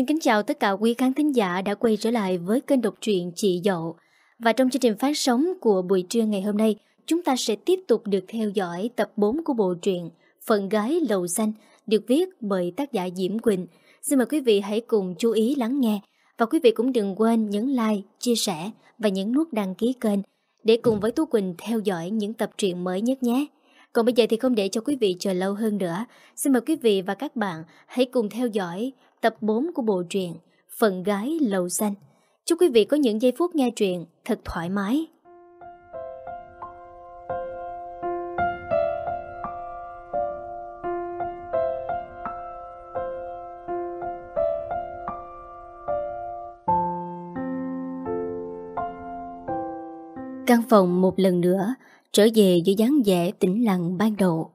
Xin kính chào tất cả quý khán thính giả đã quay trở lại với kênh độc truyện Chị Dậu. Và trong chương trình phát sóng của buổi trưa ngày hôm nay, chúng ta sẽ tiếp tục được theo dõi tập 4 của bộ truyện Phận Gái Lầu Xanh được viết bởi tác giả Diễm Quỳnh. Xin mời quý vị hãy cùng chú ý lắng nghe và quý vị cũng đừng quên nhấn like, chia sẻ và nhấn nút đăng ký kênh để cùng với Tú Quỳnh theo dõi những tập truyện mới nhất nhé. Còn bây giờ thì không để cho quý vị chờ lâu hơn nữa, xin mời quý vị và các bạn hãy cùng theo dõi tập 4 của bộ truyện Phần Gái Lầu Xanh. Chúc quý vị có những giây phút nghe truyện thật thoải mái. Căn phòng một lần nữa trở về với dáng vẻ tĩnh lặng ban đầu.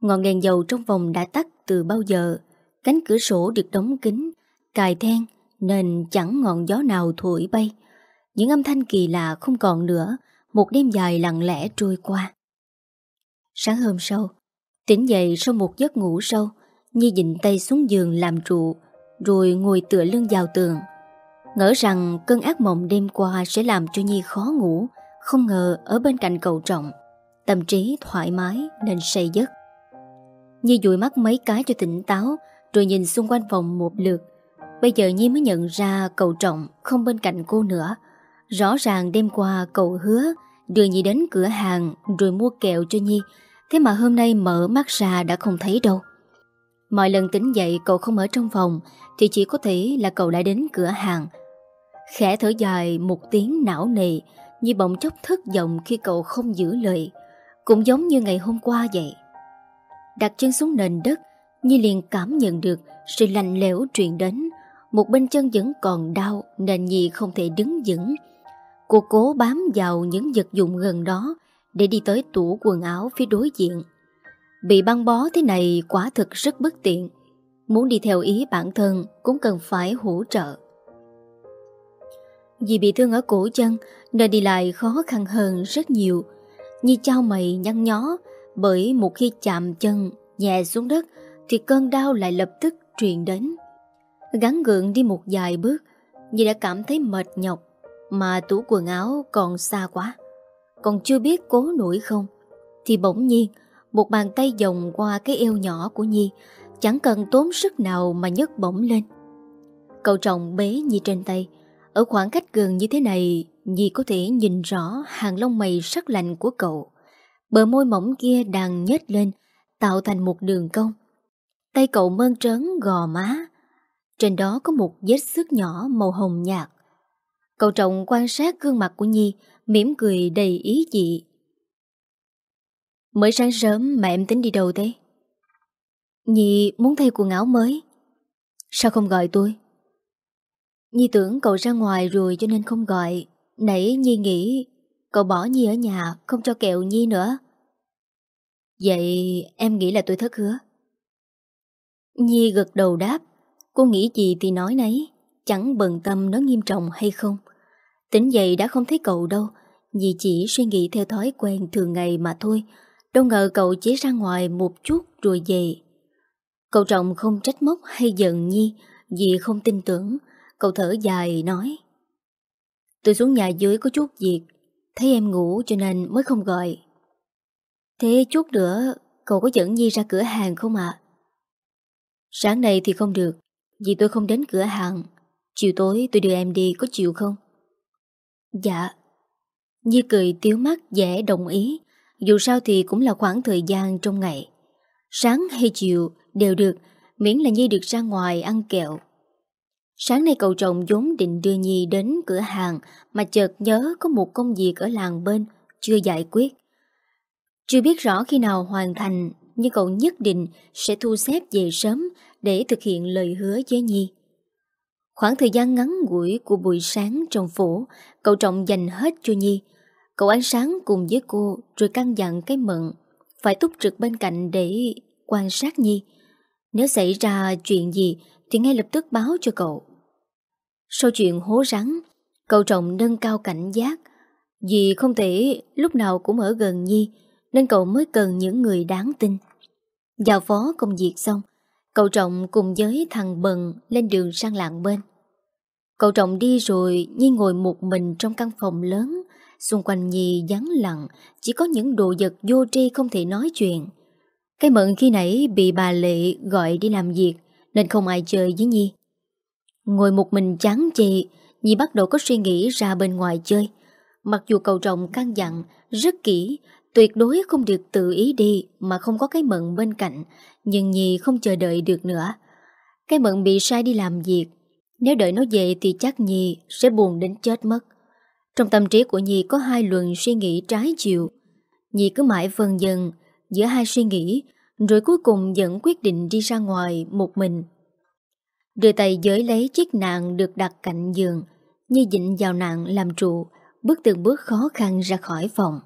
Ngọn đèn dầu trong phòng đã tắt từ bao giờ. Cánh cửa sổ được đóng kín, cài then nên chẳng ngọn gió nào thổi bay. Những âm thanh kỳ lạ không còn nữa, một đêm dài lặng lẽ trôi qua. Sáng hôm sau, tỉnh dậy sau một giấc ngủ sâu, Nhi dịnh tay xuống giường làm trụ, rồi ngồi tựa lưng vào tường. Ngỡ rằng cơn ác mộng đêm qua sẽ làm cho Nhi khó ngủ, không ngờ ở bên cạnh cậu trọng Tâm trí thoải mái nên say giấc Nhi dụi mắt mấy cái cho tỉnh táo rồi nhìn xung quanh phòng một lượt. Bây giờ Nhi mới nhận ra cậu trọng Không bên cạnh cô nữa. Rõ ràng đêm qua cậu hứa Đưa Nhi đến cửa hàng Rồi mua kẹo cho Nhi. Thế mà hôm nay mở mắt ra đã không thấy đâu. Mọi lần tỉnh dậy cậu không ở trong phòng Thì chỉ có thể là cậu lại đến cửa hàng. Khẽ thở dài một tiếng não nề, Nhi bỗng chốc thất vọng khi cậu không giữ lời. Cũng giống như ngày hôm qua vậy. Đặt chân xuống nền đất Nhi liền cảm nhận được Sự lạnh lẽo truyền đến. Một bên chân vẫn còn đau, Nên Nhi không thể đứng vững. Cô cố bám vào những vật dụng gần đó Để đi tới tủ quần áo phía đối diện. Bị băng bó thế này quả thực rất bất tiện. Muốn đi theo ý bản thân Cũng cần phải hỗ trợ. Vì bị thương ở cổ chân Nên đi lại khó khăn hơn rất nhiều. Như trao mày nhăn nhó Bởi một khi chạm chân Nhẹ xuống đất thì cơn đau lại lập tức truyền đến Gắn gượng đi một vài bước Nhi đã cảm thấy mệt nhọc Mà tủ quần áo còn xa quá Còn chưa biết cố nổi không Thì bỗng nhiên Một bàn tay vòng qua cái eo nhỏ của Nhi Chẳng cần tốn sức nào mà nhấc bổng lên Cậu trọng bế Nhi trên tay ở khoảng cách gần như thế này, Nhi có thể nhìn rõ hàng lông mày sắc lạnh của cậu. Bờ môi mỏng kia đang nhếch lên, tạo thành một đường cong. Tay cậu mơn trớn gò má. Trên đó có một vết xước nhỏ màu hồng nhạt. Cậu trọng quan sát gương mặt của Nhi, mỉm cười đầy ý dị. Mới sáng sớm mà em tính đi đâu thế? Nhi muốn thay quần áo mới. Sao không gọi tôi? Nhi tưởng cậu ra ngoài rồi cho nên không gọi Nãy Nhi nghĩ Cậu bỏ Nhi ở nhà Không cho kẹo Nhi nữa Vậy em nghĩ là tôi thất hứa Nhi gật đầu đáp, Cô nghĩ gì thì nói nấy, Chẳng bận tâm nó nghiêm trọng hay không. Tỉnh dậy đã không thấy cậu đâu Nhi chỉ suy nghĩ theo thói quen thường ngày mà thôi, Đâu ngờ cậu chỉ ra ngoài một chút rồi về. Cậu trọng không trách móc hay giận Nhi, Vì không tin tưởng, Cậu thở dài nói, Tôi xuống nhà dưới có chút việc, Thấy em ngủ cho nên mới không gọi. Thế chút nữa, Cậu có dẫn Nhi ra cửa hàng không ạ? Sáng nay thì không được, Vì tôi không đến cửa hàng. Chiều tối tôi đưa em đi, có chịu không? Dạ. Nhi cười tiếu mắt dễ đồng ý. Dù sao thì cũng là khoảng thời gian trong ngày. Sáng hay chiều đều được, Miễn là Nhi được ra ngoài ăn kẹo. Sáng nay cậu chồng vốn định đưa Nhi đến cửa hàng, mà chợt nhớ có một công việc ở làng bên, chưa giải quyết. Chưa biết rõ khi nào hoàn thành nhưng cậu nhất định sẽ thu xếp về sớm để thực hiện lời hứa với Nhi. Khoảng thời gian ngắn ngủi của buổi sáng trong phủ, cậu trọng dành hết cho Nhi. Cậu ăn sáng cùng với cô rồi căn dặn cái mận, phải túc trực bên cạnh để quan sát Nhi. Nếu xảy ra chuyện gì thì ngay lập tức báo cho cậu. Sau chuyện hố rắn, cậu trọng nâng cao cảnh giác. Vì không thể lúc nào cũng ở gần Nhi, nên cậu mới cần những người đáng tin. Giao phó công việc xong, Cậu Trọng cùng với thằng Bần lên đường sang làng bên. Cậu Trọng đi rồi Nhi ngồi một mình trong căn phòng lớn Xung quanh Nhi vắng lặng Chỉ có những đồ vật vô tri không thể nói chuyện Cái mận khi nãy bị bà Lệ gọi đi làm việc Nên không ai chơi với Nhi Ngồi một mình chán chê Nhi bắt đầu có suy nghĩ ra bên ngoài chơi Mặc dù cậu Trọng căn dặn Rất kỹ Tuyệt đối không được tự ý đi Mà không có cái mận bên cạnh Nhưng Nhi không chờ đợi được nữa Cái mận bị sai đi làm việc nếu đợi nó về thì chắc Nhi sẽ buồn đến chết mất. Trong tâm trí của Nhi có hai luồng suy nghĩ trái chiều. Nhi cứ mãi vần dần giữa hai suy nghĩ, rồi cuối cùng vẫn quyết định đi ra ngoài một mình. Đưa tay giới lấy chiếc nạn được đặt cạnh giường, Nhi dịnh vào nạn làm trụ, bước từng bước khó khăn ra khỏi phòng.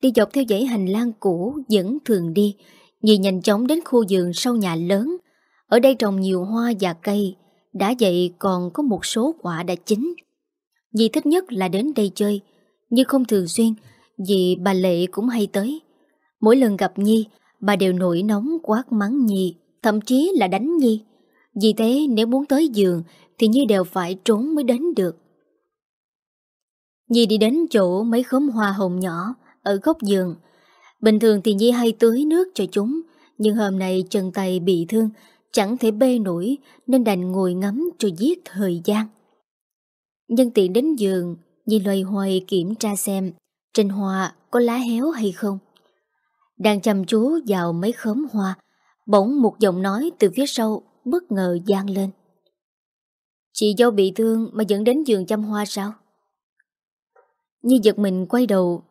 Đi dọc theo dãy hành lang cũ vẫn thường đi, Nhi nhanh chóng đến khu vườn sau nhà lớn. Ở đây trồng nhiều hoa và cây, đã vậy còn có một số quả đã chín. Dì thích nhất là đến đây chơi Nhưng không thường xuyên Vì bà Lệ cũng hay tới. Mỗi lần gặp Nhi Bà đều nổi nóng quát mắng Nhi Thậm chí là đánh Nhi. Vì thế nếu muốn tới giường Thì Nhi đều phải trốn mới đến được. Nhi đi đến chỗ mấy khóm hoa hồng nhỏ ở góc giường. Bình thường thì Nhi hay tưới nước cho chúng, Nhưng hôm nay chân tay bị thương, Chẳng thể bê nổi, Nên đành ngồi ngắm cho giết thời gian. Nhân tiện đến giường, Nhi loay hoay kiểm tra xem Trên hoa có lá héo hay không. Đang chăm chú vào mấy khóm hoa, Bỗng một giọng nói từ phía sau Bất ngờ gian lên. Chị dâu bị thương Mà dẫn đến giường chăm hoa sao? Nhi giật mình quay đầu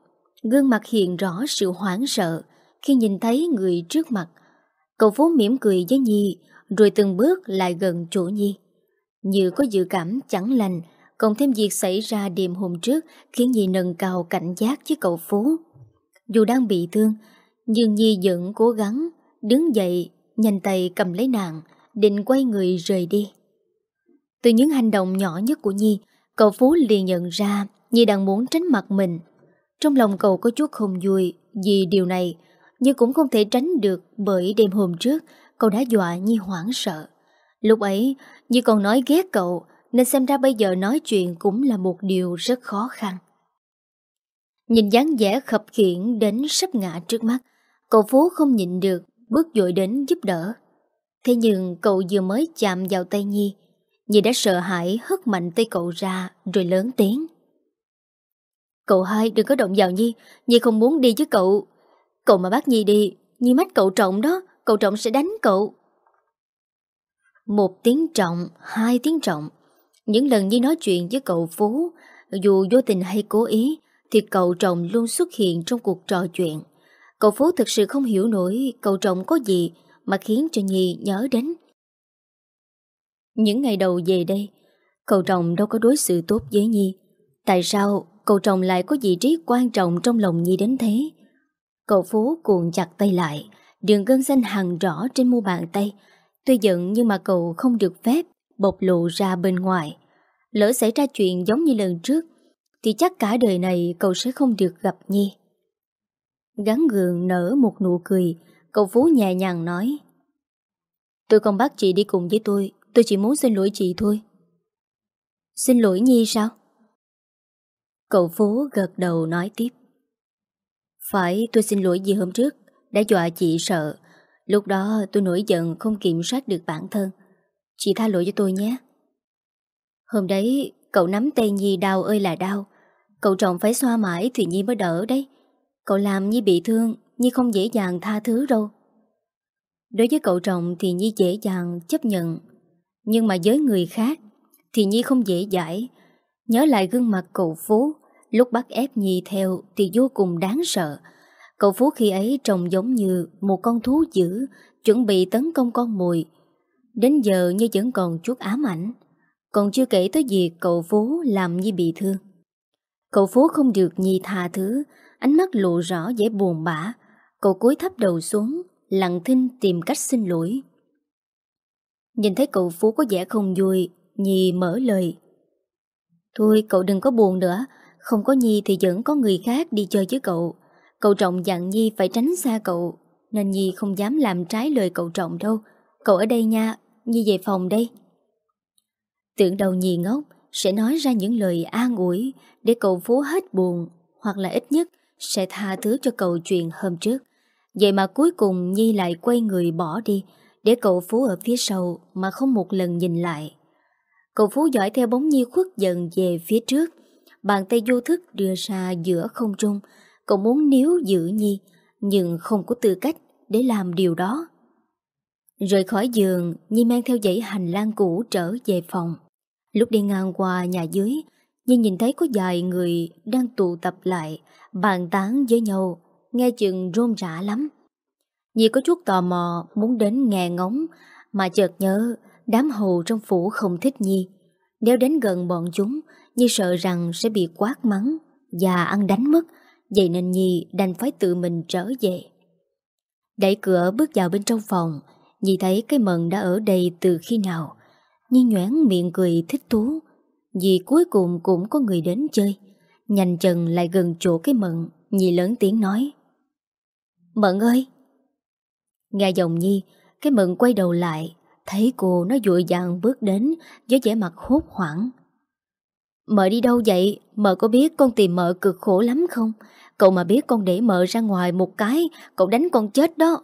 Gương mặt hiện rõ sự hoảng sợ Khi nhìn thấy người trước mặt Cậu Phú mỉm cười với Nhi rồi từng bước lại gần chỗ Nhi. Như có dự cảm chẳng lành, cộng thêm việc xảy ra đêm hôm trước khiến Nhi nâng cao cảnh giác với cậu Phú. Dù đang bị thương, nhưng Nhi vẫn cố gắng đứng dậy, nhanh tay cầm lấy nàng, định quay người rời đi. Từ những hành động nhỏ nhất của Nhi, cậu Phú liền nhận ra Nhi đang muốn tránh mặt mình. Trong lòng cậu có chút không vui vì điều này, nhưng cũng không thể tránh được bởi đêm hôm trước Cậu đã dọa Nhi hoảng sợ. Lúc ấy Nhi còn nói ghét cậu Nên xem ra bây giờ nói chuyện cũng là một điều rất khó khăn. Nhìn dáng vẻ khập khiển đến sắp ngã trước mắt Cậu Phú không nhịn được Bước dội đến giúp đỡ. Thế nhưng cậu vừa mới chạm vào tay Nhi Nhi đã sợ hãi hất mạnh tay cậu ra Rồi lớn tiếng. Cậu hai đừng có động vào Nhi Nhi không muốn đi với cậu Cậu mà bắt Nhi đi Nhi mách cậu trọng đó cậu Trọng sẽ đánh cậu. Một tiếng trọng, hai tiếng trọng. Những lần Nhi nói chuyện với cậu Phú, dù vô tình hay cố ý, thì cậu Trọng luôn xuất hiện trong cuộc trò chuyện. Cậu Phú thực sự không hiểu nổi cậu Trọng có gì mà khiến cho Nhi nhớ đến. Những ngày đầu về đây, cậu Trọng đâu có đối xử tốt với Nhi. Tại sao cậu chồng lại có vị trí quan trọng trong lòng Nhi đến thế? Cậu Phú cuộn chặt tay lại, Đường gân xanh hằn rõ trên mu bàn tay. Tuy giận nhưng mà cậu không được phép Bộc lộ ra bên ngoài. Lỡ xảy ra chuyện giống như lần trước Thì chắc cả đời này cậu sẽ không được gặp Nhi. Gắn gượng nở một nụ cười Cậu Phú nhẹ nhàng nói. Tôi không bắt chị đi cùng với tôi Tôi chỉ muốn xin lỗi chị thôi. Xin lỗi Nhi sao? Cậu Phú gật đầu nói tiếp Phải tôi xin lỗi vì hôm trước đã dọa chị sợ. Lúc đó tôi nổi giận không kiểm soát được bản thân. Chị tha lỗi cho tôi nhé. Hôm đấy, cậu nắm tay Nhi đau ơi là đau. Cậu trọng phải xoa mãi thì Nhi mới đỡ đấy. Cậu làm Nhi bị thương, Nhi không dễ dàng tha thứ đâu. Đối với cậu trọng thì Nhi dễ dàng chấp nhận. Nhưng mà với người khác thì Nhi không dễ dãi. Nhớ lại gương mặt cậu Phú, lúc bắt ép Nhi theo thì vô cùng đáng sợ. Cậu Phú khi ấy trông giống như một con thú dữ chuẩn bị tấn công con mồi. Đến giờ như vẫn còn chút ám ảnh. Còn chưa kể tới việc cậu Phú làm Nhi bị thương. Cậu Phú không được Nhi tha thứ, ánh mắt lộ rõ vẻ buồn bã. Cậu cúi thấp đầu xuống, lặng thinh tìm cách xin lỗi. Nhìn thấy cậu Phú có vẻ không vui, Nhi mở lời. Thôi cậu đừng có buồn nữa, không có Nhi thì vẫn có người khác đi chơi với cậu. Cậu Trọng dặn Nhi phải tránh xa cậu, Nên Nhi không dám làm trái lời cậu Trọng đâu. Cậu ở đây nha, Nhi về phòng đây. Tưởng đầu nhi ngốc, Sẽ nói ra những lời an ủi Để cậu Phú hết buồn, Hoặc là ít nhất sẽ tha thứ cho cậu chuyện hôm trước. Vậy mà cuối cùng Nhi lại quay người bỏ đi, Để cậu Phú ở phía sau Mà không một lần nhìn lại. Cậu Phú dõi theo bóng Nhi khuất dần về phía trước. Bàn tay vô thức đưa ra giữa không trung. Cậu muốn níu giữ Nhi, Nhưng không có tư cách để làm điều đó. Rời khỏi giường, Nhi mang theo dãy hành lang cũ trở về phòng. Lúc đi ngang qua nhà dưới, Nhi nhìn thấy có vài người đang tụ tập lại, Bàn tán với nhau, Nghe chừng rôm rã lắm. Nhi có chút tò mò, Muốn đến nghe ngóng, Mà chợt nhớ Đám hầu trong phủ không thích Nhi. Nếu đến gần bọn chúng Nhi sợ rằng sẽ bị quát mắng Và ăn đánh mất, Vậy nên Nhi đành phải tự mình trở về. Đẩy cửa bước vào bên trong phòng, Nhi thấy cái mận đã ở đây từ khi nào. Nhi nhoảng miệng cười thích thú, Vì cuối cùng cũng có người đến chơi. Nhanh chân lại gần chỗ cái mận Nhi lớn tiếng nói, Mận ơi! Nghe giọng Nhi, Cái mận quay đầu lại, Thấy cô nó dội dàng bước đến Với vẻ mặt hốt hoảng. Mợ đi đâu vậy? Mợ có biết con tìm mợ cực khổ lắm không? Cậu mà biết con để mợ ra ngoài một cái, Cậu đánh con chết đó.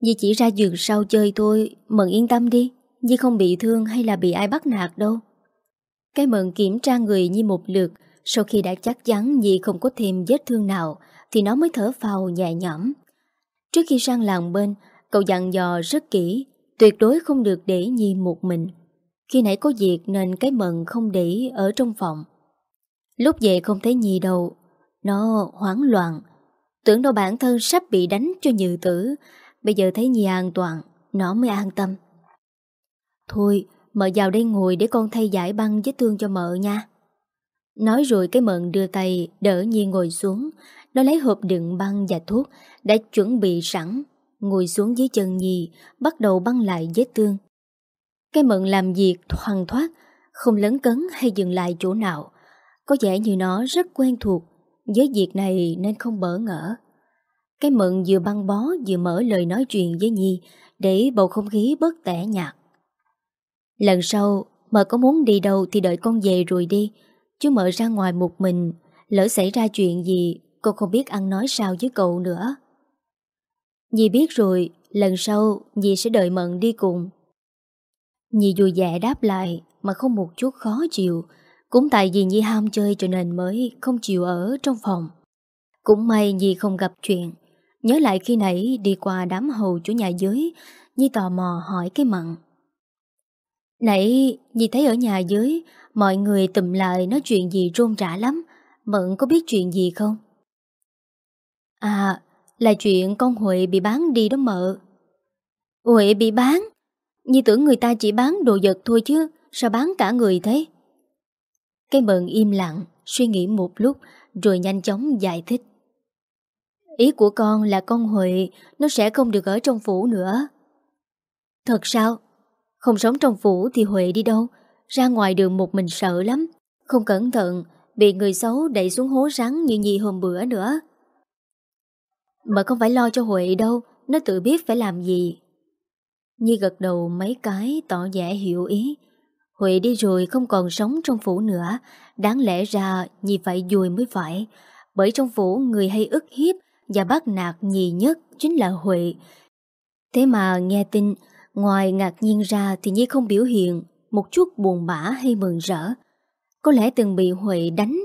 Nhi chỉ ra giường sau chơi thôi. Mận yên tâm đi. Nhi không bị thương hay là bị ai bắt nạt đâu. Cái mận kiểm tra người Nhi một lượt. Sau khi đã chắc chắn Nhi không có thêm vết thương nào, Thì nó mới thở phào nhẹ nhõm. Trước khi sang làng bên, Cậu dặn dò rất kỹ. Tuyệt đối không được để Nhi một mình. Khi nãy có việc nên cái mận không để ở trong phòng. Lúc về không thấy Nhi đâu. Nó hoảng loạn. Tưởng đâu bản thân sắp bị đánh cho nhự tử. Bây giờ thấy Nhi an toàn, Nó mới an tâm. Thôi, mợ vào đây ngồi để con thay giải băng vết thương cho mợ nha. Nói rồi cái mận đưa tay Đỡ Nhi ngồi xuống. Nó lấy hộp đựng băng và thuốc Đã chuẩn bị sẵn. Ngồi xuống dưới chân Nhi, Bắt đầu băng lại vết thương. Cái mận làm việc thoăn thoát, Không lấn cấn hay dừng lại chỗ nào. Có vẻ như nó rất quen thuộc, Với việc này nên không bỡ ngỡ. Cái mận vừa băng bó vừa mở lời nói chuyện với Nhi, Để bầu không khí bớt tẻ nhạt. Lần sau, Mợ có muốn đi đâu thì đợi con về rồi đi. Chứ mợ ra ngoài một mình, Lỡ xảy ra chuyện gì, Cô không biết ăn nói sao với cậu nữa. Nhi biết rồi, Lần sau Nhi sẽ đợi Mận đi cùng. Nhi vui vẻ đáp lại, Mà không một chút khó chịu. Cũng tại vì Nhi ham chơi cho nên mới Không chịu ở trong phòng. Cũng may Nhi không gặp chuyện. Nhớ lại khi nãy đi qua đám hầu chủ nhà dưới, Nhi tò mò hỏi cái Mận Nãy Nhi thấy ở nhà dưới, Mọi người tùm lại nói chuyện gì rôn rã lắm. Mận có biết chuyện gì không? À Là chuyện con Huệ bị bán đi đó mợ. Huệ bị bán? Nhi tưởng người ta chỉ bán đồ vật thôi chứ, Sao bán cả người thế? Cái mận im lặng, Suy nghĩ một lúc, Rồi nhanh chóng giải thích. Ý của con là con Huệ, Nó sẽ không được ở trong phủ nữa. Thật sao? Không sống trong phủ thì Huệ đi đâu? Ra ngoài đường một mình sợ lắm, Không cẩn thận, Bị người xấu đẩy xuống hố rắn như nhì hôm bữa nữa. Mà không phải lo cho Huệ đâu, Nó tự biết phải làm gì. Nhi gật đầu mấy cái tỏ vẻ hiểu ý Huệ đi rồi không còn sống trong phủ nữa Đáng lẽ ra Nhi phải dùi mới phải Bởi trong phủ người hay ức hiếp Và bắt nạt nhì nhất chính là Huệ Thế mà nghe tin Ngoài ngạc nhiên ra thì Nhi không biểu hiện một chút buồn bã hay mừng rỡ. Có lẽ từng bị Huệ đánh,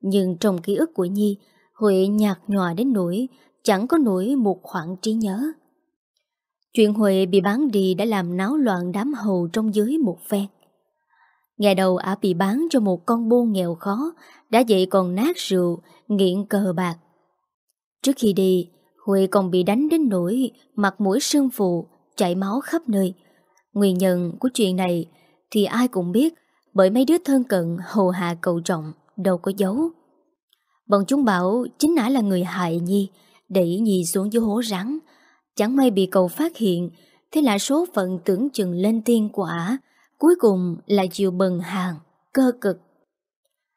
nhưng trong ký ức của Nhi, Huệ nhạt nhòa đến nỗi chẳng có nổi một khoảng trí nhớ. Chuyện Huệ bị bán đi đã làm náo loạn đám hầu trong dưới một phen. Ngày đầu ả bị bán cho một con buôn nghèo khó, đã vậy còn nát rượu, nghiện cờ bạc. Trước khi đi, Huệ còn bị đánh đến nỗi mặt mũi sưng phù, chảy máu khắp nơi. Nguyên nhân của chuyện này thì ai cũng biết bởi mấy đứa thân cận hầu hạ cậu trọng đâu có giấu. Bọn chúng bảo chính ả là người hại Nhi, đẩy Nhi xuống dưới hố rắn. Chẳng may bị cậu phát hiện, thế là số phận tưởng chừng lên tiên quả, cuối cùng là chịu bần hàng, cơ cực.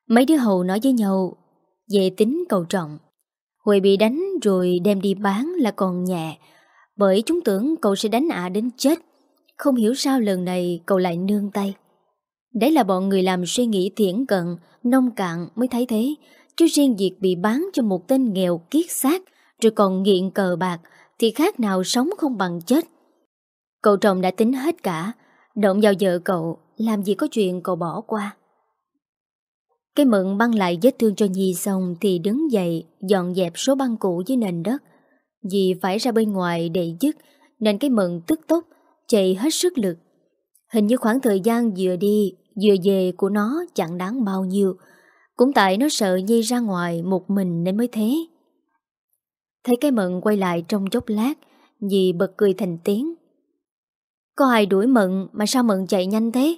Mấy đứa hầu nói với nhau, về tính cầu trọng. Huệ bị đánh rồi đem đi bán là còn nhẹ, bởi chúng tưởng cậu sẽ đánh ả đến chết Không hiểu sao lần này cậu lại nương tay Đấy là bọn người làm suy nghĩ thiển cận Nông cạn mới thấy thế Chứ riêng việc bị bán cho một tên nghèo kiết xác Rồi còn nghiện cờ bạc thì khác nào sống không bằng chết. Cậu chồng đã tính hết cả, Động vào vợ cậu, Làm gì có chuyện cậu bỏ qua. Cái mận băng lại vết thương cho Nhi xong Thì đứng dậy, Dọn dẹp số băng cũ dưới nền đất. Vì phải ra bên ngoài để dứt, Nên cái mận tức tốc, Chạy hết sức lực. Hình như khoảng thời gian vừa đi, Vừa về của nó chẳng đáng bao nhiêu. Cũng tại nó sợ Nhi ra ngoài Một mình nên mới thế. Thấy cái mận quay lại trong chốc lát Dì bật cười thành tiếng có ai đuổi Mận mà sao Mận chạy nhanh thế?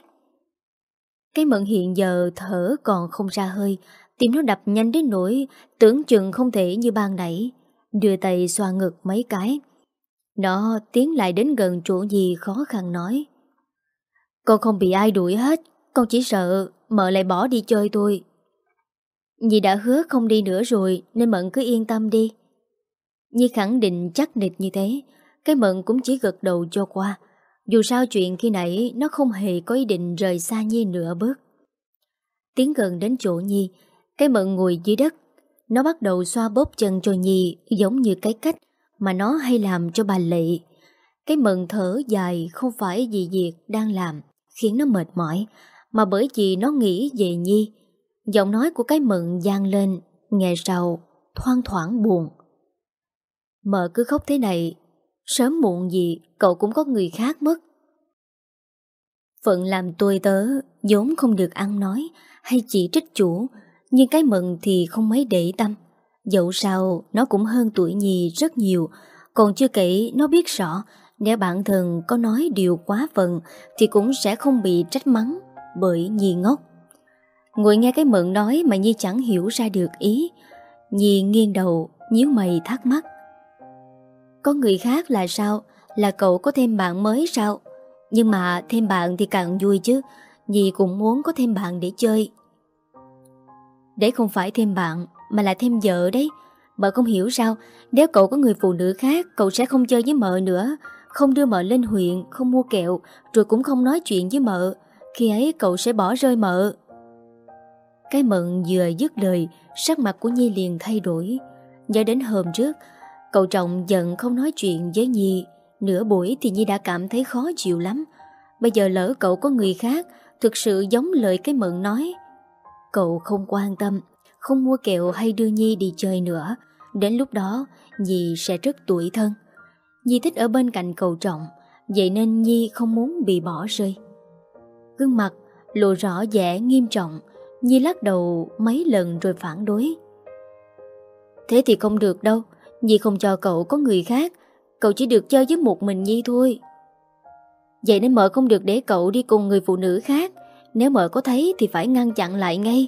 Cái Mận hiện giờ thở còn không ra hơi, tim nó đập nhanh đến nỗi tưởng chừng không thể như ban nãy. Đưa tay xoa ngực mấy cái. Nó tiến lại đến gần chỗ gì khó khăn nói. Con không bị ai đuổi hết, con chỉ sợ mợ lại bỏ đi chơi tôi. Dì đã hứa không đi nữa rồi nên Mận cứ yên tâm đi. Nhi khẳng định chắc nịch như thế, cái Mận cũng chỉ gật đầu cho qua. Dù sao chuyện khi nãy nó không hề có ý định rời xa Nhi nửa bước. Tiến gần đến chỗ Nhi, cái mận ngồi dưới đất. Nó bắt đầu xoa bóp chân cho Nhi giống như cái cách mà nó hay làm cho bà Lệ. Cái mận thở dài không phải vì việc đang làm khiến nó mệt mỏi, mà bởi vì nó nghĩ về Nhi. Giọng nói của cái mận gian lên, nghe sau, thoang thoảng buồn. Mợ cứ khóc thế này, Sớm muộn gì cậu cũng có người khác mất. Phận làm tôi tớ vốn không được ăn nói Hay chỉ trích chủ, Nhưng cái mận thì không mấy để tâm. Dẫu sao, nó cũng hơn tuổi nhì rất nhiều, Còn chưa kể nó biết rõ, Nếu bản thân có nói điều quá phận Thì cũng sẽ không bị trách mắng Bởi Nhi ngốc. Ngồi nghe cái mận nói mà Nhi chẳng hiểu ra được ý Nhi nghiêng đầu, nhíu mày thắc mắc có người khác là sao? Là cậu có thêm bạn mới sao? Nhưng mà thêm bạn thì càng vui chứ Dì cũng muốn có thêm bạn để chơi. Đấy không phải thêm bạn, Mà là thêm vợ đấy. Bà không hiểu sao, Nếu cậu có người phụ nữ khác, Cậu sẽ không chơi với mợ nữa. Không đưa mợ lên huyện, Không mua kẹo, Rồi cũng không nói chuyện với mợ. Khi ấy cậu sẽ bỏ rơi mợ. Cái mận vừa dứt lời, Sắc mặt của Nhi liền thay đổi. Nhớ đến hôm trước Cậu trọng giận không nói chuyện với Nhi. Nửa buổi thì Nhi đã cảm thấy khó chịu lắm. Bây giờ lỡ cậu có người khác, Thực sự giống lời cái mượn nói. Cậu không quan tâm, Không mua kẹo hay đưa Nhi đi chơi nữa. Đến lúc đó, Nhi sẽ rất tuổi thân. Nhi thích ở bên cạnh cậu trọng, Vậy nên Nhi không muốn bị bỏ rơi. Gương mặt lộ rõ vẻ nghiêm trọng. Nhi lắc đầu mấy lần rồi phản đối. Thế thì không được đâu Nhi không cho cậu có người khác Cậu chỉ được chơi với một mình Nhi thôi. Vậy nên mợ không được để cậu đi cùng người phụ nữ khác Nếu mợ có thấy thì phải ngăn chặn lại ngay.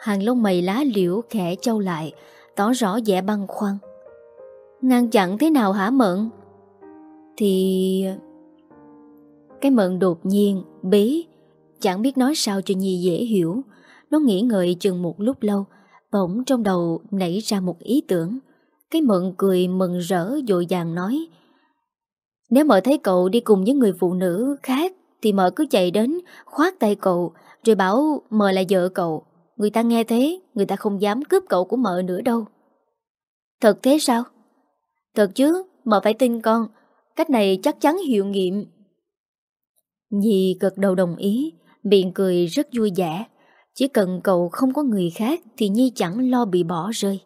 Hàng lông mày lá liễu khẽ trâu lại Tỏ rõ vẻ băng khoăn. Ngăn chặn thế nào hả mận? Thì... Cái mận đột nhiên, bí Chẳng biết nói sao cho Nhi dễ hiểu. Nó nghĩ ngợi chừng một lúc lâu Bỗng trong đầu nảy ra một ý tưởng cái mận cười mừng rỡ dội dàng nói, Nếu mợ thấy cậu đi cùng với người phụ nữ khác Thì mợ cứ chạy đến khoát tay cậu, Rồi bảo mợ là vợ cậu. Người ta nghe thế, Người ta không dám cướp cậu của mợ nữa đâu. Thật thế sao? Thật chứ, Mợ phải tin con, Cách này chắc chắn hiệu nghiệm. Nhi gật đầu đồng ý, Miệng cười rất vui vẻ. Chỉ cần cậu không có người khác Thì Nhi chẳng lo bị bỏ rơi.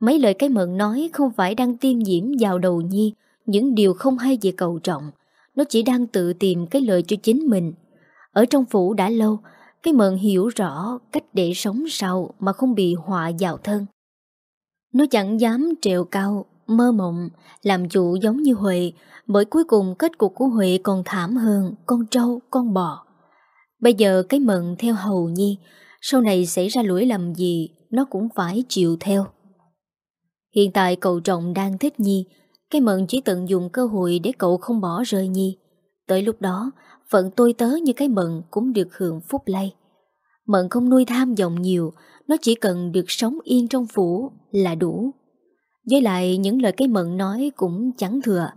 Mấy lời cái mận nói không phải đang tiêm nhiễm vào đầu Nhi những điều không hay về cầu trọng. Nó chỉ đang tự tìm cái lời cho chính mình. Ở trong phủ đã lâu, cái mận hiểu rõ cách để sống sau mà không bị họa vào thân. Nó chẳng dám trèo cao, mơ mộng, làm chủ giống như Huệ, bởi cuối cùng kết cục của Huệ còn thảm hơn con trâu, con bò. Bây giờ cái mận theo hầu nhi, sau này xảy ra lỗi lầm gì, nó cũng phải chịu theo. Hiện tại cậu trọng đang thích Nhi. Cái mận chỉ tận dụng cơ hội để cậu không bỏ rơi Nhi. Tới lúc đó Phận tôi tớ như cái mận cũng được hưởng phúc lây. Mận không nuôi tham vọng nhiều Nó chỉ cần được sống yên trong phủ là đủ. Với lại những lời cái mận nói cũng chẳng thừa.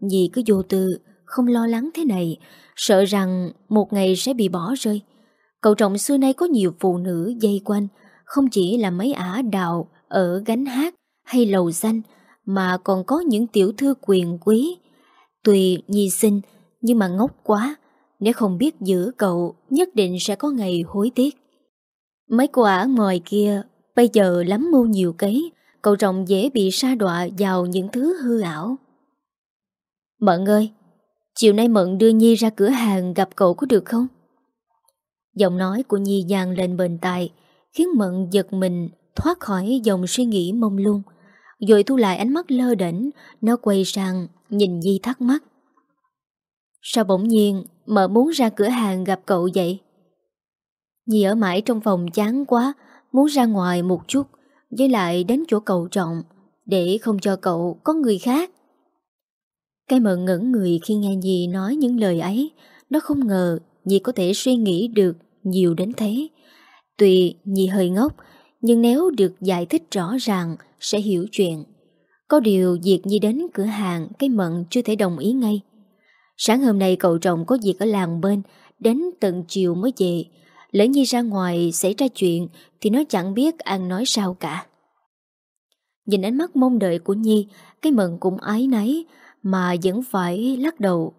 Nhi cứ vô tư không lo lắng thế này, sợ rằng một ngày sẽ bị bỏ rơi. Cậu trọng xưa nay có nhiều phụ nữ dây quanh, không chỉ là mấy ả đạo ở gánh hát hay lầu danh mà còn có những tiểu thư quyền quý. Tùy nhi sinh, nhưng mà ngốc quá, nếu không biết giữ cậu, nhất định sẽ có ngày hối tiếc. Mấy quả ngoài kia, bây giờ lắm mưu nhiều cấy, cậu rộng dễ bị sa đọa vào những thứ hư ảo. Mận ơi, chiều nay Mận đưa Nhi ra cửa hàng gặp cậu có được không? Giọng nói của Nhi dàn lên bền tài, khiến Mận giật mình thoát khỏi dòng suy nghĩ mông lung. Rồi thu lại ánh mắt lơ đỉnh, nó quay sang, nhìn di thắc mắc. Sao bỗng nhiên mợ muốn ra cửa hàng gặp cậu vậy? Nhi ở mãi trong phòng chán quá, muốn ra ngoài một chút, với lại đến chỗ cậu trọng, để không cho cậu có người khác. Cái mợ ngẩn người khi nghe Nhi nói những lời ấy, nó không ngờ Nhi có thể suy nghĩ được nhiều đến thế. Tuy Nhi hơi ngốc, nhưng nếu được giải thích rõ ràng sẽ hiểu chuyện. Có điều diệt Nhi đến cửa hàng cái mận chưa thể đồng ý ngay. Sáng hôm nay cậu chồng có việc ở làng bên, đến tận chiều mới về. Lỡ Nhi ra ngoài xảy ra chuyện thì nó chẳng biết ăn nói sao cả. Nhìn ánh mắt mong đợi của Nhi, cái mận cũng ái náy mà vẫn phải lắc đầu.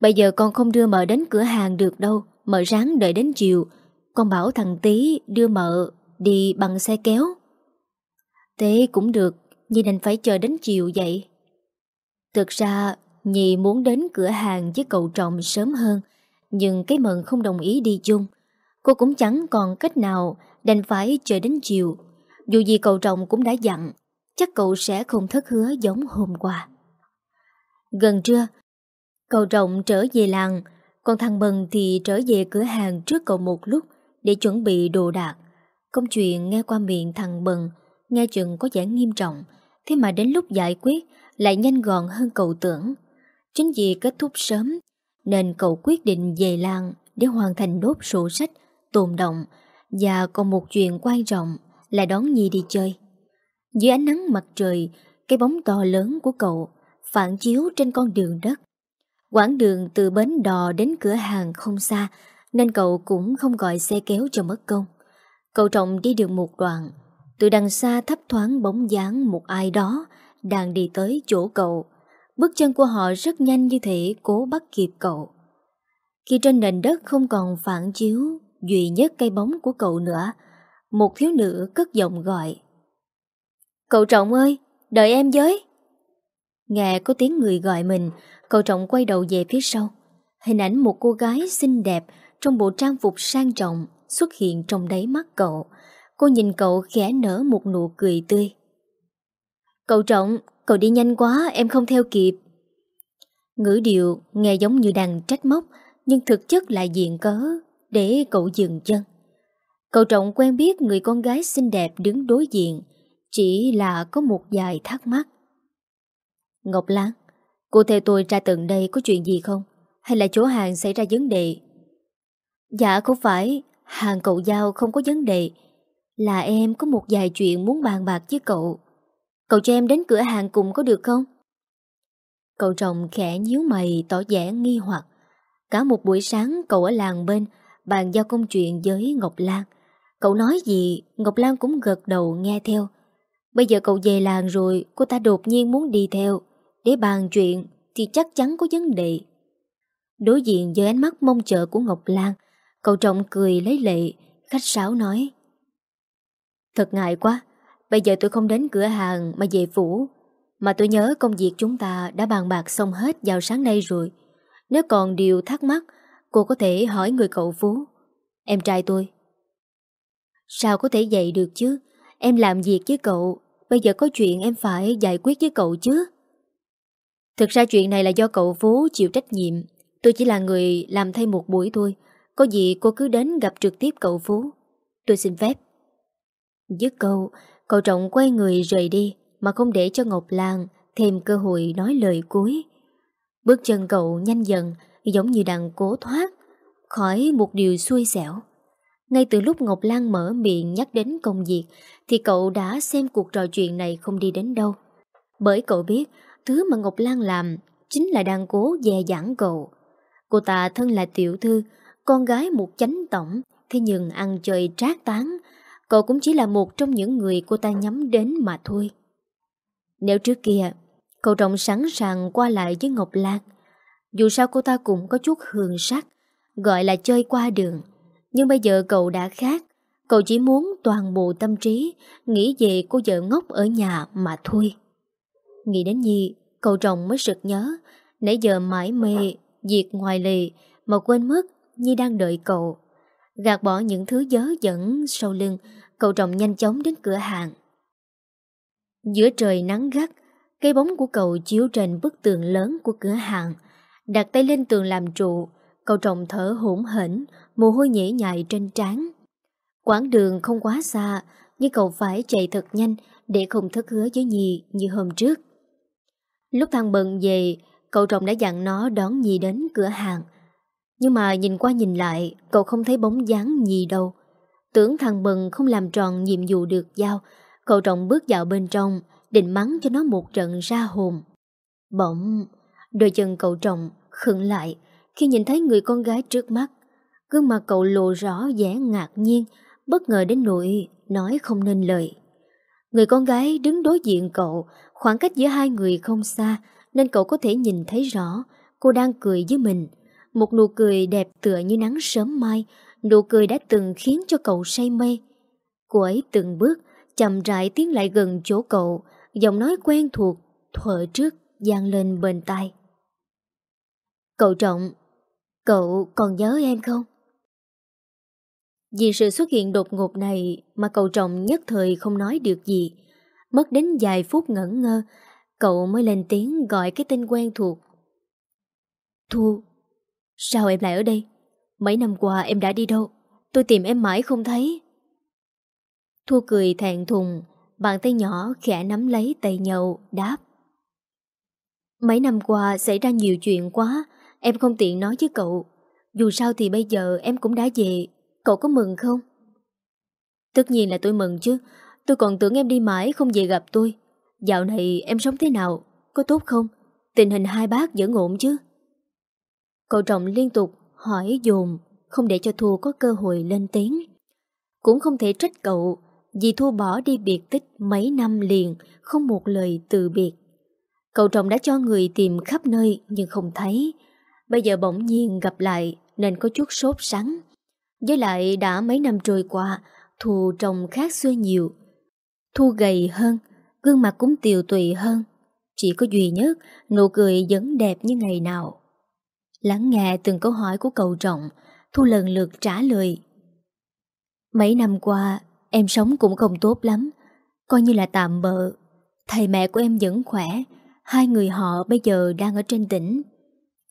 Bây giờ con không đưa mợ đến cửa hàng được đâu, mợ ráng đợi đến chiều. Con bảo thằng Tý đưa mợ đi bằng xe kéo. Thế cũng được, Nhi đành phải chờ đến chiều vậy. Thực ra, Nhi muốn đến cửa hàng với cậu trọng sớm hơn, nhưng cái mận không đồng ý đi chung. Cô cũng chẳng còn cách nào đành phải chờ đến chiều. Dù gì cậu trọng cũng đã dặn, chắc cậu sẽ không thất hứa giống hôm qua. Gần trưa, cậu trọng trở về làng, còn thằng Bần thì trở về cửa hàng trước cậu một lúc để chuẩn bị đồ đạc. Công chuyện nghe qua miệng thằng Bần, nghe chừng có vẻ nghiêm trọng, thế mà đến lúc giải quyết lại nhanh gọn hơn cậu tưởng. Chính vì kết thúc sớm, nên cậu quyết định về làng để hoàn thành đốt sổ sách, tồn động và còn một chuyện quan trọng là đón Nhi đi chơi. Dưới ánh nắng mặt trời, cái bóng to lớn của cậu phản chiếu trên con đường đất. Quãng đường từ bến đò đến cửa hàng không xa, nên cậu cũng không gọi xe kéo cho mất công. Cậu trọng đi được một đoạn, từ đằng xa thấp thoáng bóng dáng một ai đó đang đi tới chỗ cậu. Bước chân của họ rất nhanh như thể cố bắt kịp cậu. Khi trên nền đất không còn phản chiếu duy nhất cây bóng của cậu nữa, một thiếu nữ cất giọng gọi. Cậu Trọng ơi, đợi em với. Nghe có tiếng người gọi mình, cậu Trọng quay đầu về phía sau. Hình ảnh một cô gái xinh đẹp trong bộ trang phục sang trọng xuất hiện trong đáy mắt cậu. Cô nhìn cậu khẽ nở một nụ cười tươi. Cậu Trọng, cậu đi nhanh quá, em không theo kịp. Ngữ điệu nghe giống như đang trách móc, nhưng thực chất là diện cớ để cậu dừng chân. Cậu Trọng quen biết người con gái xinh đẹp đứng đối diện, chỉ là có một vài thắc mắc. Ngọc Lan, cô theo tôi ra tận đây có chuyện gì không? Hay là chỗ hàng xảy ra vấn đề? Dạ không phải, hàng cậu giao không có vấn đề. Là em có một vài chuyện muốn bàn bạc với cậu. Cậu cho em đến cửa hàng cùng có được không? Cậu chồng khẽ nhíu mày tỏ vẻ nghi hoặc. Cả một buổi sáng cậu ở làng bên bàn giao công chuyện với Ngọc Lan. Cậu nói gì Ngọc Lan cũng gật đầu nghe theo. Bây giờ cậu về làng rồi cô ta đột nhiên muốn đi theo. Để bàn chuyện thì chắc chắn có vấn đề. Đối diện với ánh mắt mong chờ của Ngọc Lan, cậu trọng cười lấy lệ, khách sáo nói. Thật ngại quá, bây giờ tôi không đến cửa hàng mà về phủ. Mà tôi nhớ công việc chúng ta đã bàn bạc xong hết vào sáng nay rồi. Nếu còn điều thắc mắc, cô có thể hỏi người cậu Phú. Em trai tôi. Sao có thể vậy được chứ? Em làm việc với cậu, bây giờ có chuyện em phải giải quyết với cậu chứ. Thực ra chuyện này là do cậu Phú chịu trách nhiệm. Tôi chỉ là người làm thay một buổi thôi. Có gì cô cứ đến gặp trực tiếp cậu Phú. Tôi xin phép. Dứt câu, cậu trọng quay người rời đi mà không để cho Ngọc Lan thêm cơ hội nói lời cuối. Bước chân cậu nhanh dần giống như đang cố thoát khỏi một điều xui xẻo. Ngay từ lúc Ngọc Lan mở miệng nhắc đến công việc thì cậu đã xem cuộc trò chuyện này không đi đến đâu. Bởi cậu biết thứ mà Ngọc Lan làm chính là đang cố dè dãn cậu. Cô ta thân là tiểu thư, con gái một chánh tổng, thế nhưng ăn chơi trác tán, cậu cũng chỉ là một trong những người cô ta nhắm đến mà thôi. Nếu trước kia, cậu trọng sẵn sàng qua lại với Ngọc Lan, dù sao cô ta cũng có chút hương sắc, gọi là chơi qua đường. Nhưng bây giờ cậu đã khác, cậu chỉ muốn toàn bộ tâm trí nghĩ về cô vợ ngốc ở nhà mà thôi. Nghĩ đến Nhi, cậu trọng mới sực nhớ, nãy giờ mãi mê, việc ngoài lì mà quên mất Nhi đang đợi cậu. Gạt bỏ những thứ dớ dẫn sau lưng, cậu trọng nhanh chóng đến cửa hàng. Giữa trời nắng gắt, cây bóng của cậu chiếu trên bức tường lớn của cửa hàng, đặt tay lên tường làm trụ, cậu trọng thở hỗn hển, mồ hôi nhễ nhại trên trán. Quãng đường không quá xa, nhưng cậu phải chạy thật nhanh để không thất hứa với Nhi như hôm trước. Lúc thằng Bận về, cậu trọng đã dặn nó đón Nhi đến cửa hàng. Nhưng mà nhìn qua nhìn lại, cậu không thấy bóng dáng Nhi đâu. Tưởng thằng Bận không làm tròn nhiệm vụ được giao, cậu trọng bước vào bên trong, định mắng cho nó một trận ra hồn. Bỗng, đôi chân cậu trọng khựng lại khi nhìn thấy người con gái trước mắt. Gương mặt cậu lộ rõ vẻ ngạc nhiên, bất ngờ đến nỗi nói không nên lời. Người con gái đứng đối diện cậu, khoảng cách giữa hai người không xa, nên cậu có thể nhìn thấy rõ cô đang cười với mình. Một nụ cười đẹp tựa như nắng sớm mai, nụ cười đã từng khiến cho cậu say mê. Cô ấy từng bước, chậm rãi tiến lại gần chỗ cậu, giọng nói quen thuộc, thuở trước, gian lên bên tai. Cậu Trọng, cậu còn nhớ em không? Vì sự xuất hiện đột ngột này mà cậu Trọng nhất thời không nói được gì. Mất đến vài phút ngẩn ngơ, cậu mới lên tiếng gọi cái tên quen thuộc. Thu, sao em lại ở đây? Mấy năm qua em đã đi đâu? Tôi tìm em mãi không thấy. Thu cười thẹn thùng, bàn tay nhỏ khẽ nắm lấy tay nhậu, đáp. Mấy năm qua xảy ra nhiều chuyện quá, em không tiện nói với cậu. Dù sao thì bây giờ em cũng đã về, cậu có mừng không? Tất nhiên là tôi mừng chứ, tôi còn tưởng em đi mãi không về gặp tôi. Dạo này em sống thế nào, có tốt không? Tình hình hai bác vẫn ổn chứ? Cậu Trọng liên tục hỏi dồn, không để cho Thu có cơ hội lên tiếng. Cũng không thể trách cậu, vì Thu bỏ đi biệt tích mấy năm liền, không một lời từ biệt. Cậu Trọng đã cho người tìm khắp nơi nhưng không thấy. Bây giờ bỗng nhiên gặp lại nên có chút sốt sắng. Với lại đã mấy năm trôi qua, Thu trông khác xưa nhiều. Thu gầy hơn, gương mặt cũng tiều tụy hơn. Chỉ có duy nhất, nụ cười vẫn đẹp như ngày nào. Lắng nghe từng câu hỏi của cậu Trọng, Thu lần lượt trả lời. Mấy năm qua, em sống cũng không tốt lắm, coi như là tạm bợ. Thầy mẹ của em vẫn khỏe, hai người họ bây giờ đang ở trên tỉnh.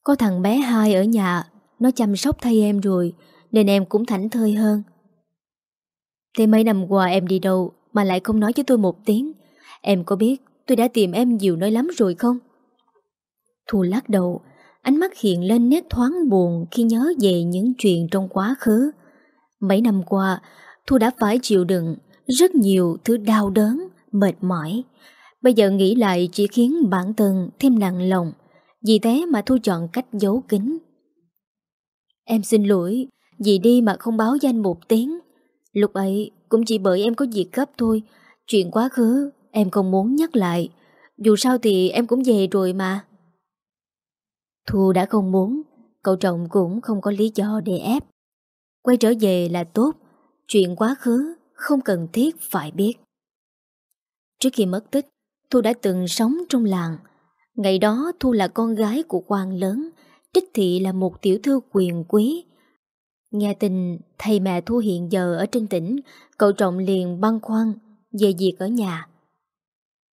Có thằng bé hai ở nhà, nó chăm sóc thay em rồi, nên em cũng thảnh thơi hơn. Thế mấy năm qua em đi đâu mà lại không nói cho tôi một tiếng? Em có biết tôi đã tìm em nhiều nơi lắm rồi không? Thu lắc đầu, ánh mắt hiện lên nét thoáng buồn khi nhớ về những chuyện trong quá khứ. Mấy năm qua, Thu đã phải chịu đựng rất nhiều thứ đau đớn, mệt mỏi. Bây giờ nghĩ lại chỉ khiến bản thân thêm nặng lòng. Vì thế mà Thu chọn cách giấu kín. Em xin lỗi, vì đi mà không báo danh một tiếng. Lúc ấy cũng chỉ bởi em có việc gấp thôi. Chuyện quá khứ em không muốn nhắc lại. Dù sao thì em cũng về rồi mà. Thu đã không muốn, cậu trọng cũng không có lý do để ép. Quay trở về là tốt, chuyện quá khứ không cần thiết phải biết. Trước khi mất tích, Thu đã từng sống trong làng. Ngày đó Thu là con gái của quan lớn, Trích Thị là một tiểu thư quyền quý. Nghe tin thầy mẹ Thu hiện giờ ở trên tỉnh, cậu trọng liền băn khoăn về việc ở nhà.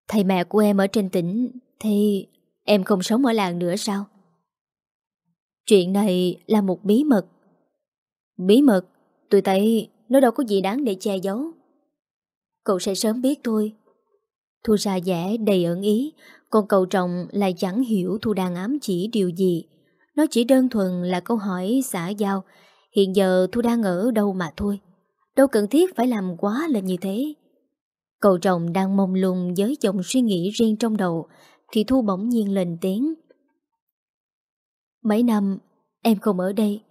Thầy mẹ của em ở trên tỉnh, thì em không sống ở làng nữa sao? Chuyện này là một bí mật. Bí mật, tôi thấy nó đâu có gì đáng để che giấu. Cậu sẽ sớm biết thôi. Thu ra vẻ đầy ẩn ý, còn cậu trọng lại chẳng hiểu Thu đang ám chỉ điều gì. Nó chỉ đơn thuần là câu hỏi xã giao, hiện giờ Thu đang ở đâu mà thôi. Đâu cần thiết phải làm quá lên như thế. Cậu chồng đang mông lung với dòng suy nghĩ riêng trong đầu, thì Thu bỗng nhiên lên tiếng. Mấy năm em không ở đây,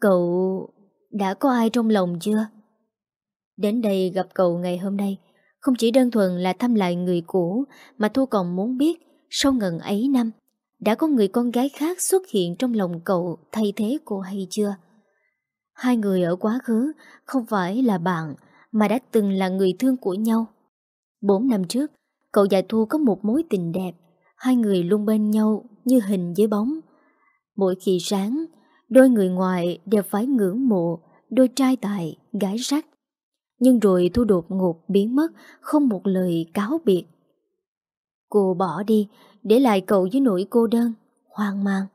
Cậu đã có ai trong lòng chưa? Đến đây gặp cậu ngày hôm nay, Không chỉ đơn thuần là thăm lại người cũ, Mà Thu còn muốn biết Sau ngần ấy năm, Đã có người con gái khác xuất hiện trong lòng cậu Thay thế cô hay chưa? Hai người ở quá khứ Không phải là bạn, Mà đã từng là người thương của nhau Bốn năm trước, Cậu và Thu có một mối tình đẹp, Hai người luôn bên nhau như hình với bóng Mỗi khi sáng Đôi người ngoài đều phải ngưỡng mộ Đôi trai tài, gái sắc Nhưng rồi Thu đột ngột biến mất Không một lời cáo biệt. Cô bỏ đi Để lại cậu với nỗi cô đơn Hoang mang.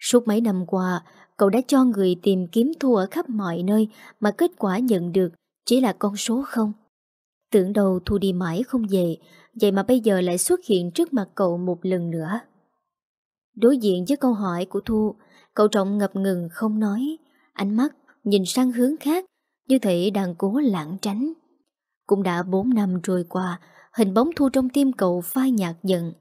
Suốt mấy năm qua Cậu đã cho người tìm kiếm Thu ở khắp mọi nơi Mà kết quả nhận được Chỉ là con số không. Tưởng đầu Thu đi mãi không về Vậy mà bây giờ lại xuất hiện trước mặt cậu một lần nữa. Đối diện với câu hỏi của Thu. Cậu trọng ngập ngừng không nói. Ánh mắt nhìn sang hướng khác, Như thể đang cố lãng tránh. Cũng đã 4 năm trôi qua, Hình bóng Thu trong tim cậu phai nhạt dần.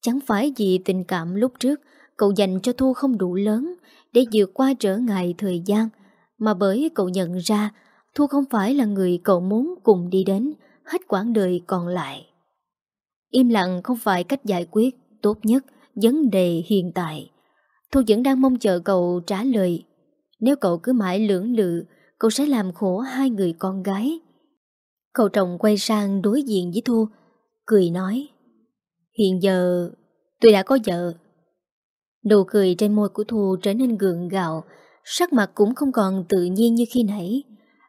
Chẳng phải vì tình cảm lúc trước, Cậu dành cho Thu không đủ lớn Để vượt qua trở ngại thời gian, Mà bởi cậu nhận ra Thu không phải là người cậu muốn cùng đi đến Hết quãng đời còn lại. Im lặng không phải cách giải quyết tốt nhất vấn đề hiện tại. Thu vẫn đang mong chờ cậu trả lời. Nếu cậu cứ mãi lưỡng lự, cậu sẽ làm khổ hai người con gái. Cậu chồng quay sang đối diện với Thu, cười nói. Hiện giờ tôi đã có vợ. Nụ cười trên môi của Thu trở nên gượng gạo, sắc mặt cũng không còn tự nhiên như khi nãy.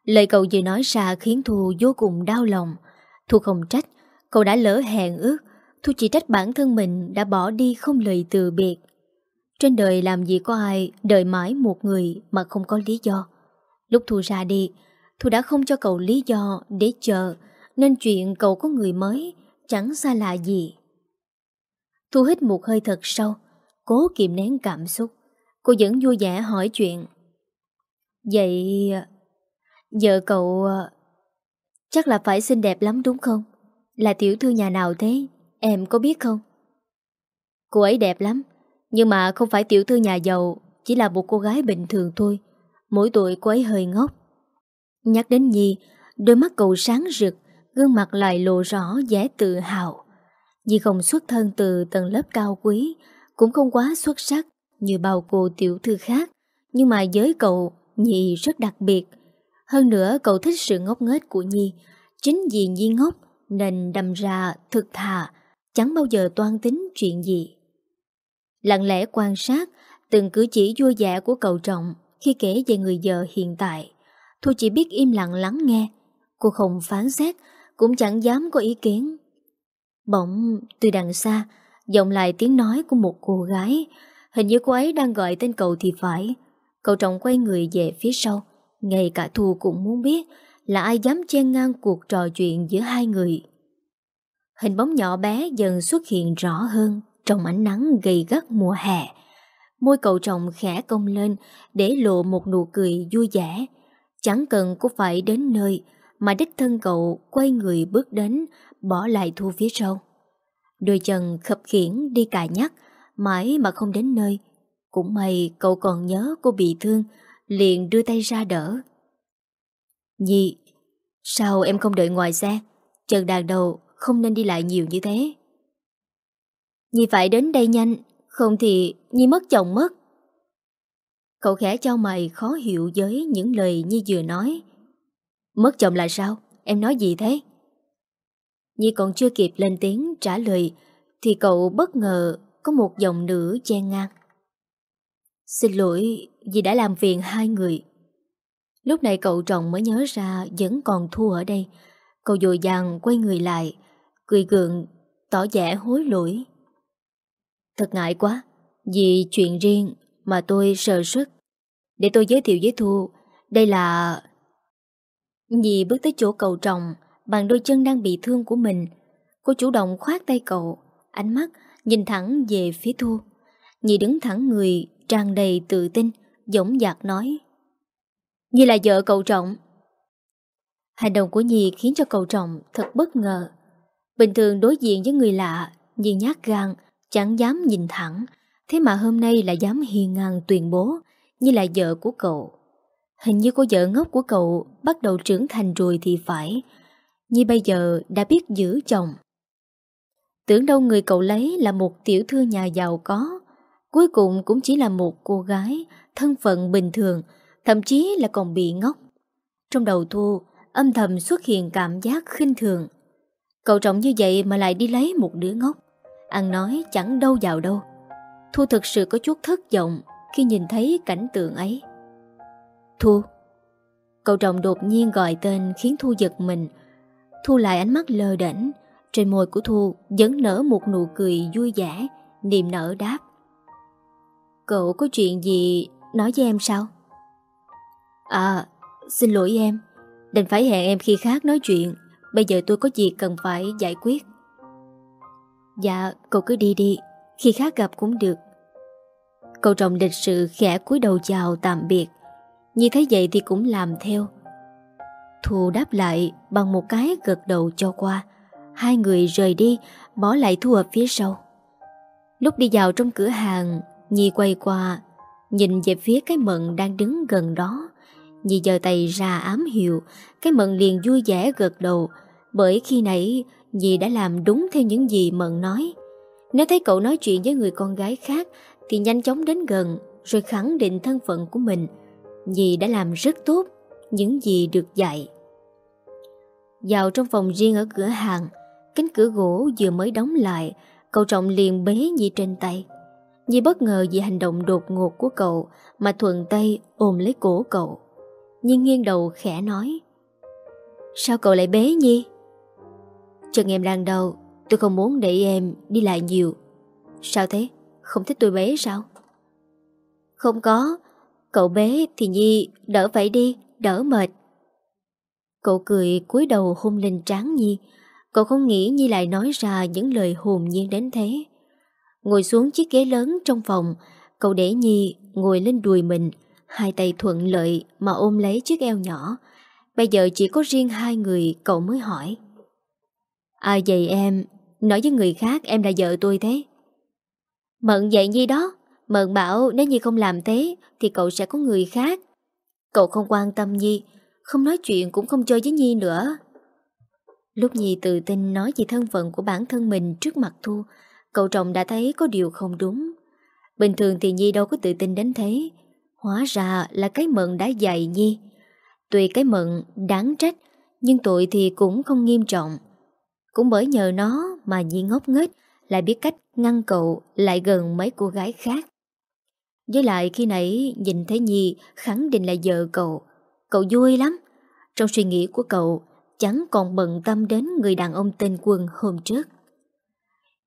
Lời cậu vừa nói ra khiến Thu vô cùng đau lòng. Thu không trách, cậu đã lỡ hẹn ước, Thu chỉ trách bản thân mình đã bỏ đi không lời từ biệt. Trên đời làm gì có ai đợi mãi một người mà không có lý do. Lúc Thu ra đi, Thu đã không cho cậu lý do để chờ, nên chuyện cậu có người mới chẳng xa lạ gì. Thu hít một hơi thật sâu, cố kiềm nén cảm xúc. Cô vẫn vui vẻ hỏi chuyện. Vậy... Vợ cậu... Chắc là phải xinh đẹp lắm đúng không? Là tiểu thư nhà nào thế? Em có biết không? Cô ấy đẹp lắm, Nhưng mà không phải tiểu thư nhà giàu, Chỉ là một cô gái bình thường thôi. Mỗi tuổi cô ấy hơi ngốc. Nhắc đến Nhi, Đôi mắt cậu sáng rực, Gương mặt lại lộ rõ vẻ tự hào. Nhi không xuất thân từ tầng lớp cao quý, Cũng không quá xuất sắc Như bao cô tiểu thư khác, Nhưng mà với cậu, Nhi rất đặc biệt. Hơn nữa, cậu thích sự ngốc nghếch của Nhi. Chính vì Nhi ngốc, Nên đâm ra thực thà chẳng bao giờ toan tính chuyện gì. Lặng lẽ quan sát từng cử chỉ vui vẻ của cậu trọng khi kể về người vợ hiện tại. Thu chỉ biết im lặng lắng nghe. Cô không phán xét, cũng chẳng dám có ý kiến. Bỗng, từ đằng xa, vọng lại tiếng nói của một cô gái. Hình như cô ấy đang gọi tên cậu thì phải. Cậu trọng quay người về phía sau. Ngay cả Thu cũng muốn biết là ai dám chen ngang cuộc trò chuyện giữa hai người. Hình bóng nhỏ bé dần xuất hiện rõ hơn trong ánh nắng gầy gắt mùa hè. Môi cậu chồng khẽ cong lên để lộ một nụ cười vui vẻ. Chẳng cần cô phải đến nơi mà đích thân cậu quay người bước đến bỏ lại thu phía sau. Đôi chân khập khiển đi cài nhắc mãi mà không đến nơi. Cũng may cậu còn nhớ cô bị thương liền đưa tay ra đỡ. Nhi, sao em không đợi ngoài xe? Chân đàn đầu không nên đi lại nhiều như thế. Nhi phải đến đây nhanh, không thì Nhi mất chồng mất. Cậu khẽ cho mày khó hiểu với những lời Nhi vừa nói. Mất chồng là sao? Em nói gì thế? Nhi còn chưa kịp lên tiếng trả lời thì cậu bất ngờ có một giọng nữ chen ngang. Xin lỗi vì đã làm phiền hai người. Lúc này cậu chồng mới nhớ ra vẫn còn thua ở đây. Cậu dội dàng quay người lại, cười gượng, tỏ vẻ hối lỗi. Thật ngại quá, vì chuyện riêng mà tôi sợ suất Để tôi giới thiệu với Thu, đây là... Dì bước tới chỗ cậu trọng, bằng đôi chân đang bị thương của mình. Cô chủ động khoát tay cậu, ánh mắt nhìn thẳng về phía Thu. Nhi đứng thẳng người, tràn đầy tự tin, dõng dạc nói. Nhi là vợ cậu trọng. Hành động của Nhi khiến cho cậu trọng thật bất ngờ. Bình thường đối diện với người lạ, Nhi nhát gan, chẳng dám nhìn thẳng, Thế mà hôm nay là dám hiền ngang tuyên bố Như là vợ của cậu. Hình như cô vợ ngốc của cậu Bắt đầu trưởng thành rồi thì phải. Như bây giờ đã biết giữ chồng. Tưởng đâu người cậu lấy là một tiểu thư nhà giàu có. Cuối cùng cũng chỉ là một cô gái Thân phận bình thường Thậm chí là còn bị ngốc. Trong đầu Thu Âm thầm xuất hiện cảm giác khinh thường. Cậu trọng như vậy mà lại đi lấy một đứa ngốc. Ăn nói chẳng đâu vào đâu. Thu thực sự có chút thất vọng Khi nhìn thấy cảnh tượng ấy. Thu. Cậu trọng đột nhiên gọi tên Khiến Thu giật mình. Thu lại ánh mắt lờ đỉnh Trên môi của Thu vẫn nở một nụ cười vui vẻ Niềm nở đáp. Cậu có chuyện gì nói với em sao? À, xin lỗi em. Định phải hẹn em khi khác nói chuyện. Bây giờ tôi có gì cần phải giải quyết. Dạ, cậu cứ đi đi Khi khác gặp cũng được. Cậu trọng lịch sự khẽ cúi đầu chào tạm biệt. Như thấy vậy thì cũng làm theo. Thu đáp lại bằng một cái gật đầu cho qua. Hai người rời đi Bỏ lại Thu ở phía sau. Lúc đi vào trong cửa hàng Nhi quay qua Nhìn về phía cái mận đang đứng gần đó. Nhi giờ tay ra ám hiệu Cái mận liền vui vẻ gật đầu. Bởi khi nãy Nhi đã làm đúng theo những gì mận nói. Nếu thấy cậu nói chuyện với người con gái khác, Thì nhanh chóng đến gần, Rồi khẳng định thân phận của mình. Nhi đã làm rất tốt Những gì được dạy. Vào trong phòng riêng ở cửa hàng, Cánh cửa gỗ vừa mới đóng lại, Cậu trọng liền bế Nhi trên tay. Nhi bất ngờ vì hành động đột ngột của cậu Mà thuận tay ôm lấy cổ cậu. Nhi nghiêng đầu khẽ nói, Sao cậu lại bế Nhi Chân em đang đau, Tôi không muốn để em đi lại nhiều. Sao thế? Không thích tôi bế sao? Không có. Cậu bế thì Nhi đỡ phải đi, Đỡ mệt. Cậu cười cúi đầu hôn lên trán Nhi. Cậu không nghĩ Nhi lại nói ra Những lời hồn nhiên đến thế. Ngồi xuống chiếc ghế lớn trong phòng, Cậu để Nhi ngồi lên đùi mình, Hai tay thuận lợi mà ôm lấy chiếc eo nhỏ. Bây giờ chỉ có riêng hai người, cậu mới hỏi. Ai vậy em, Nói với người khác em là vợ tôi thế. Mận dạy Nhi đó, Mận bảo nếu Nhi không làm thế Thì cậu sẽ có người khác. Cậu không quan tâm Nhi, Không nói chuyện cũng không chơi với Nhi nữa. Lúc Nhi tự tin nói về thân phận của bản thân mình trước mặt Thu, Cậu chồng đã thấy có điều không đúng. Bình thường thì Nhi đâu có tự tin đến thế, Hóa ra là cái mận đã dạy Nhi. Tuy cái mận đáng trách, Nhưng tội thì cũng không nghiêm trọng. Cũng bởi nhờ nó mà Nhi ngốc nghếch, Lại biết cách ngăn cậu lại gần mấy cô gái khác. Với lại khi nãy nhìn thấy Nhi khẳng định là vợ cậu Cậu vui lắm. Trong suy nghĩ của cậu, Chẳng còn bận tâm đến người đàn ông tên Quân hôm trước.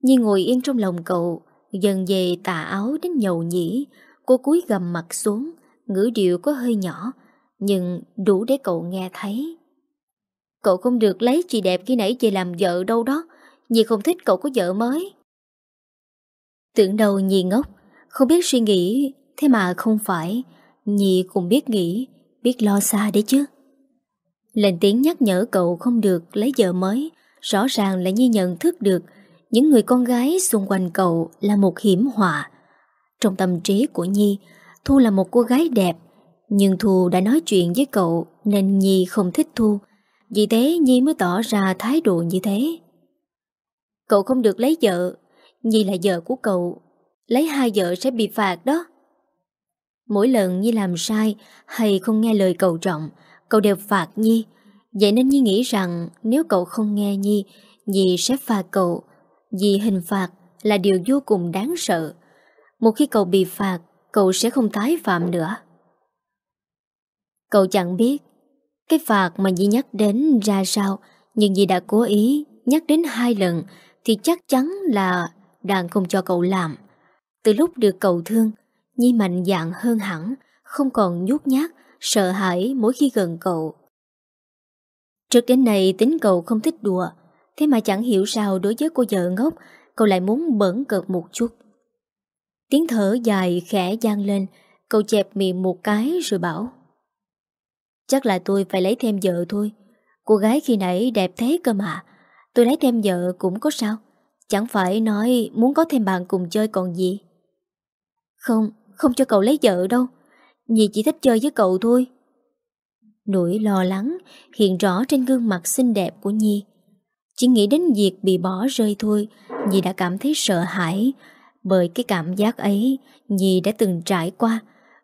Nhi ngồi yên trong lòng cậu, Dần về tà áo đến nhầu nhĩ. Cô cúi gầm mặt xuống, Ngữ điệu có hơi nhỏ, Nhưng đủ để cậu nghe thấy. Cậu không được lấy chị đẹp khi nãy về làm vợ đâu đó. Nhi không thích cậu có vợ mới. Tưởng đầu Nhi ngốc. Không biết suy nghĩ Thế mà không phải. Nhi cũng biết nghĩ Biết lo xa đấy chứ. Lên tiếng nhắc nhở cậu không được lấy vợ mới. Rõ ràng là Nhi nhận thức được những người con gái xung quanh cậu là một hiểm họa. Trong tâm trí của Nhi, Thu là một cô gái đẹp, nhưng Thu đã nói chuyện với cậu nên Nhi không thích Thu. Vì thế Nhi mới tỏ ra thái độ như thế. Cậu không được lấy vợ, Nhi là vợ của cậu, lấy hai vợ sẽ bị phạt đó. Mỗi lần Nhi làm sai hay không nghe lời cậu trọng, cậu đều phạt Nhi. Vậy nên Nhi nghĩ rằng nếu cậu không nghe Nhi, Nhi sẽ phạt cậu vì hình phạt là điều vô cùng đáng sợ Một khi cậu bị phạt Cậu sẽ không tái phạm nữa Cậu chẳng biết cái phạt mà Nhi nhắc đến ra sao? Nhưng Nhi đã cố ý Nhắc đến hai lần Thì chắc chắn là đang không cho cậu làm. Từ lúc được cậu thương, Nhi mạnh dạn hơn hẳn, Không còn nhút nhát, Sợ hãi mỗi khi gần cậu. Trước đến nay tính cậu không thích đùa, Thế mà chẳng hiểu sao đối với cô vợ ngốc, Cậu lại muốn bẩn cợt một chút. Tiếng thở dài khẽ gian lên, Cậu chẹp miệng một cái rồi bảo Chắc là tôi phải lấy thêm vợ thôi Cô gái khi nãy đẹp thế cơ mà Tôi lấy thêm vợ cũng có sao Chẳng phải nói muốn có thêm bạn cùng chơi còn gì Không, không cho cậu lấy vợ đâu. Nhi chỉ thích chơi với cậu thôi. Nỗi lo lắng hiện rõ trên gương mặt xinh đẹp của Nhi. Chỉ nghĩ đến việc bị bỏ rơi thôi, Nhi đã cảm thấy sợ hãi. Bởi cái cảm giác ấy, Nhi đã từng trải qua,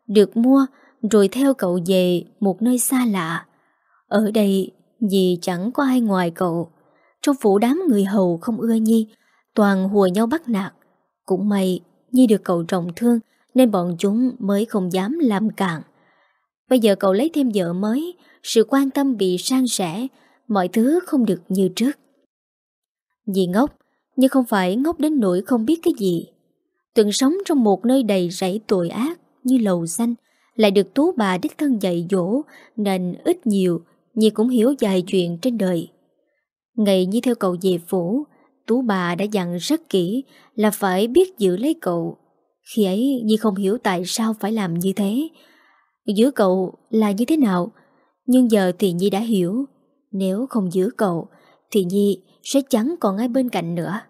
được mua rồi theo cậu về một nơi xa lạ. Ở đây, vì chẳng có ai ngoài cậu. Trong phủ đám người hầu không ưa Nhi, toàn hùa nhau bắt nạt. Cũng may, Nhi được cậu trọng thương, nên bọn chúng mới không dám làm cạn. Bây giờ cậu lấy thêm vợ mới, sự quan tâm bị sang sẻ, mọi thứ không được như trước. Dì ngốc, nhưng không phải ngốc đến nỗi không biết cái gì. Từng sống trong một nơi đầy rẫy tội ác như lầu xanh, lại được tú bà đích thân dạy dỗ, nên ít nhiều, Nhi cũng hiểu vài chuyện trên đời. Ngày như theo cậu về phủ, tú bà đã dặn rất kỹ là phải biết giữ lấy cậu. Khi ấy Nhi không hiểu tại sao phải làm như thế. Giữ cậu là như thế nào, nhưng giờ thì Nhi đã hiểu. Nếu không giữ cậu, thì Nhi sẽ chẳng còn ai bên cạnh nữa.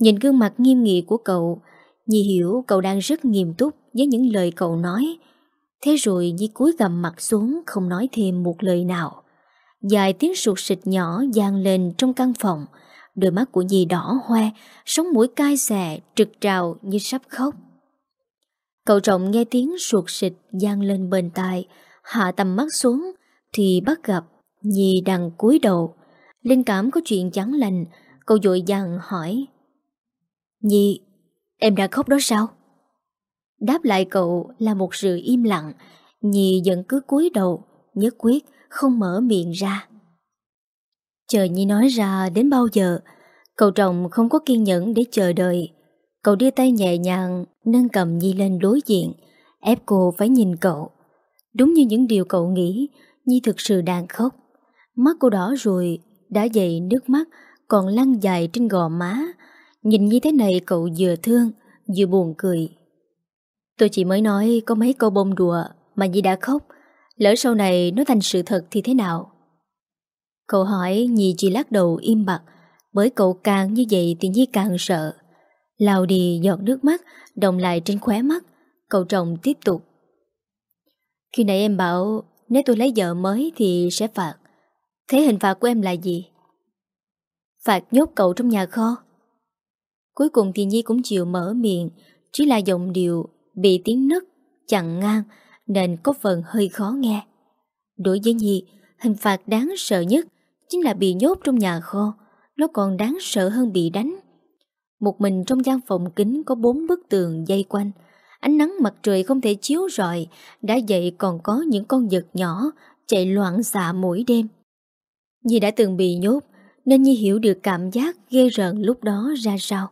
Nhìn gương mặt nghiêm nghị của cậu, Nhi hiểu cậu đang rất nghiêm túc với những lời cậu nói. Thế rồi Nhi cúi gầm mặt xuống không nói thêm một lời nào. Dài tiếng sụt sịt nhỏ gian lên trong căn phòng. Đôi mắt của Nhi đỏ hoe, sống mũi cay xè, trực trào như sắp khóc. Cậu trọng nghe tiếng sụt sịt gian lên bên tai, hạ tầm mắt xuống, thì bắt gặp Nhi đang cúi đầu. Linh cảm có chuyện chẳng lành, cậu dội dàng hỏi. Nhi, em đã khóc đó sao? Đáp lại cậu là một sự im lặng, Nhi vẫn cứ cúi đầu, nhất quyết không mở miệng ra. Chờ Nhi nói ra đến bao giờ, cậu chồng không có kiên nhẫn để chờ đợi. Cậu đưa tay nhẹ nhàng nâng cầm Nhi lên đối diện, ép cô phải nhìn cậu. Đúng như những điều cậu nghĩ, Nhi thực sự đang khóc. Mắt cô đỏ rồi, đã dậy nước mắt còn lăn dài trên gò má. Nhìn như thế này cậu vừa thương, vừa buồn cười. Tôi chỉ mới nói có mấy câu bông đùa mà Nhi đã khóc. Lỡ sau này nó thành sự thật thì thế nào? Cậu hỏi Nhi chỉ lắc đầu im bặt bởi cậu càng như vậy thì Nhi càng sợ. Lào đi giọt nước mắt đồng lại trên khóe mắt. Cậu chồng tiếp tục. Khi nãy em bảo nếu tôi lấy vợ mới thì sẽ phạt. Thế hình phạt của em là gì? Phạt nhốt cậu trong nhà kho. Cuối cùng thì Nhi cũng chịu mở miệng, chỉ là giọng điệu bị tiếng nứt chặn ngang nên có phần hơi khó nghe. Đối với Nhi, hình phạt đáng sợ nhất chính là bị nhốt trong nhà kho, nó còn đáng sợ hơn bị đánh. Một mình trong gian phòng kính có bốn bức tường dây quanh, ánh nắng mặt trời không thể chiếu rọi, đã vậy còn có những con vật nhỏ chạy loạn xạ mỗi đêm. Nhi đã từng bị nhốt, nên Nhi hiểu được cảm giác ghê rợn lúc đó ra sao.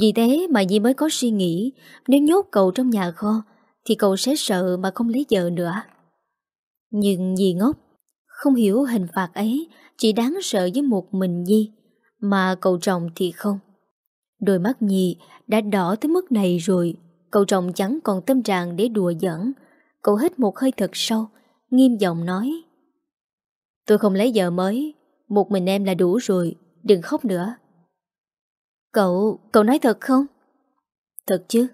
Vì thế mà di mới có suy nghĩ nếu nhốt cậu trong nhà kho thì cậu sẽ sợ mà không lấy vợ nữa. Nhưng di ngốc, không hiểu hình phạt ấy chỉ đáng sợ với một mình di mà cậu chồng thì không. Đôi mắt Nhi đã đỏ tới mức này rồi, cậu chồng chẳng còn tâm trạng để đùa giỡn. Cậu hít một hơi thật sâu, nghiêm giọng nói. Tôi không lấy vợ mới, một mình em là đủ rồi, đừng khóc nữa. Cậu, cậu nói thật không? Thật chứ.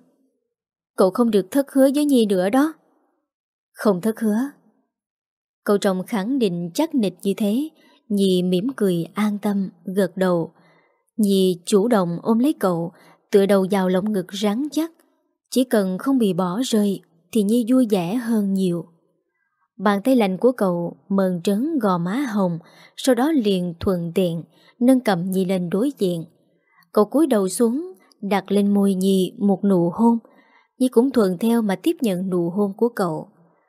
Cậu không được thất hứa với Nhi nữa đó. Không thất hứa. Cậu chồng khẳng định chắc nịch như thế, Nhi mỉm cười an tâm, gật đầu. Nhi chủ động ôm lấy cậu, tựa đầu vào lồng ngực rắn chắc. Chỉ cần không bị bỏ rơi thì Nhi vui vẻ hơn nhiều. Bàn tay lạnh của cậu mờn trấn gò má hồng, sau đó liền thuận tiện, nâng cầm Nhi lên đối diện. Cậu cúi đầu xuống, đặt lên môi Nhi một nụ hôn. Nhi cũng thuận theo mà tiếp nhận nụ hôn của cậu.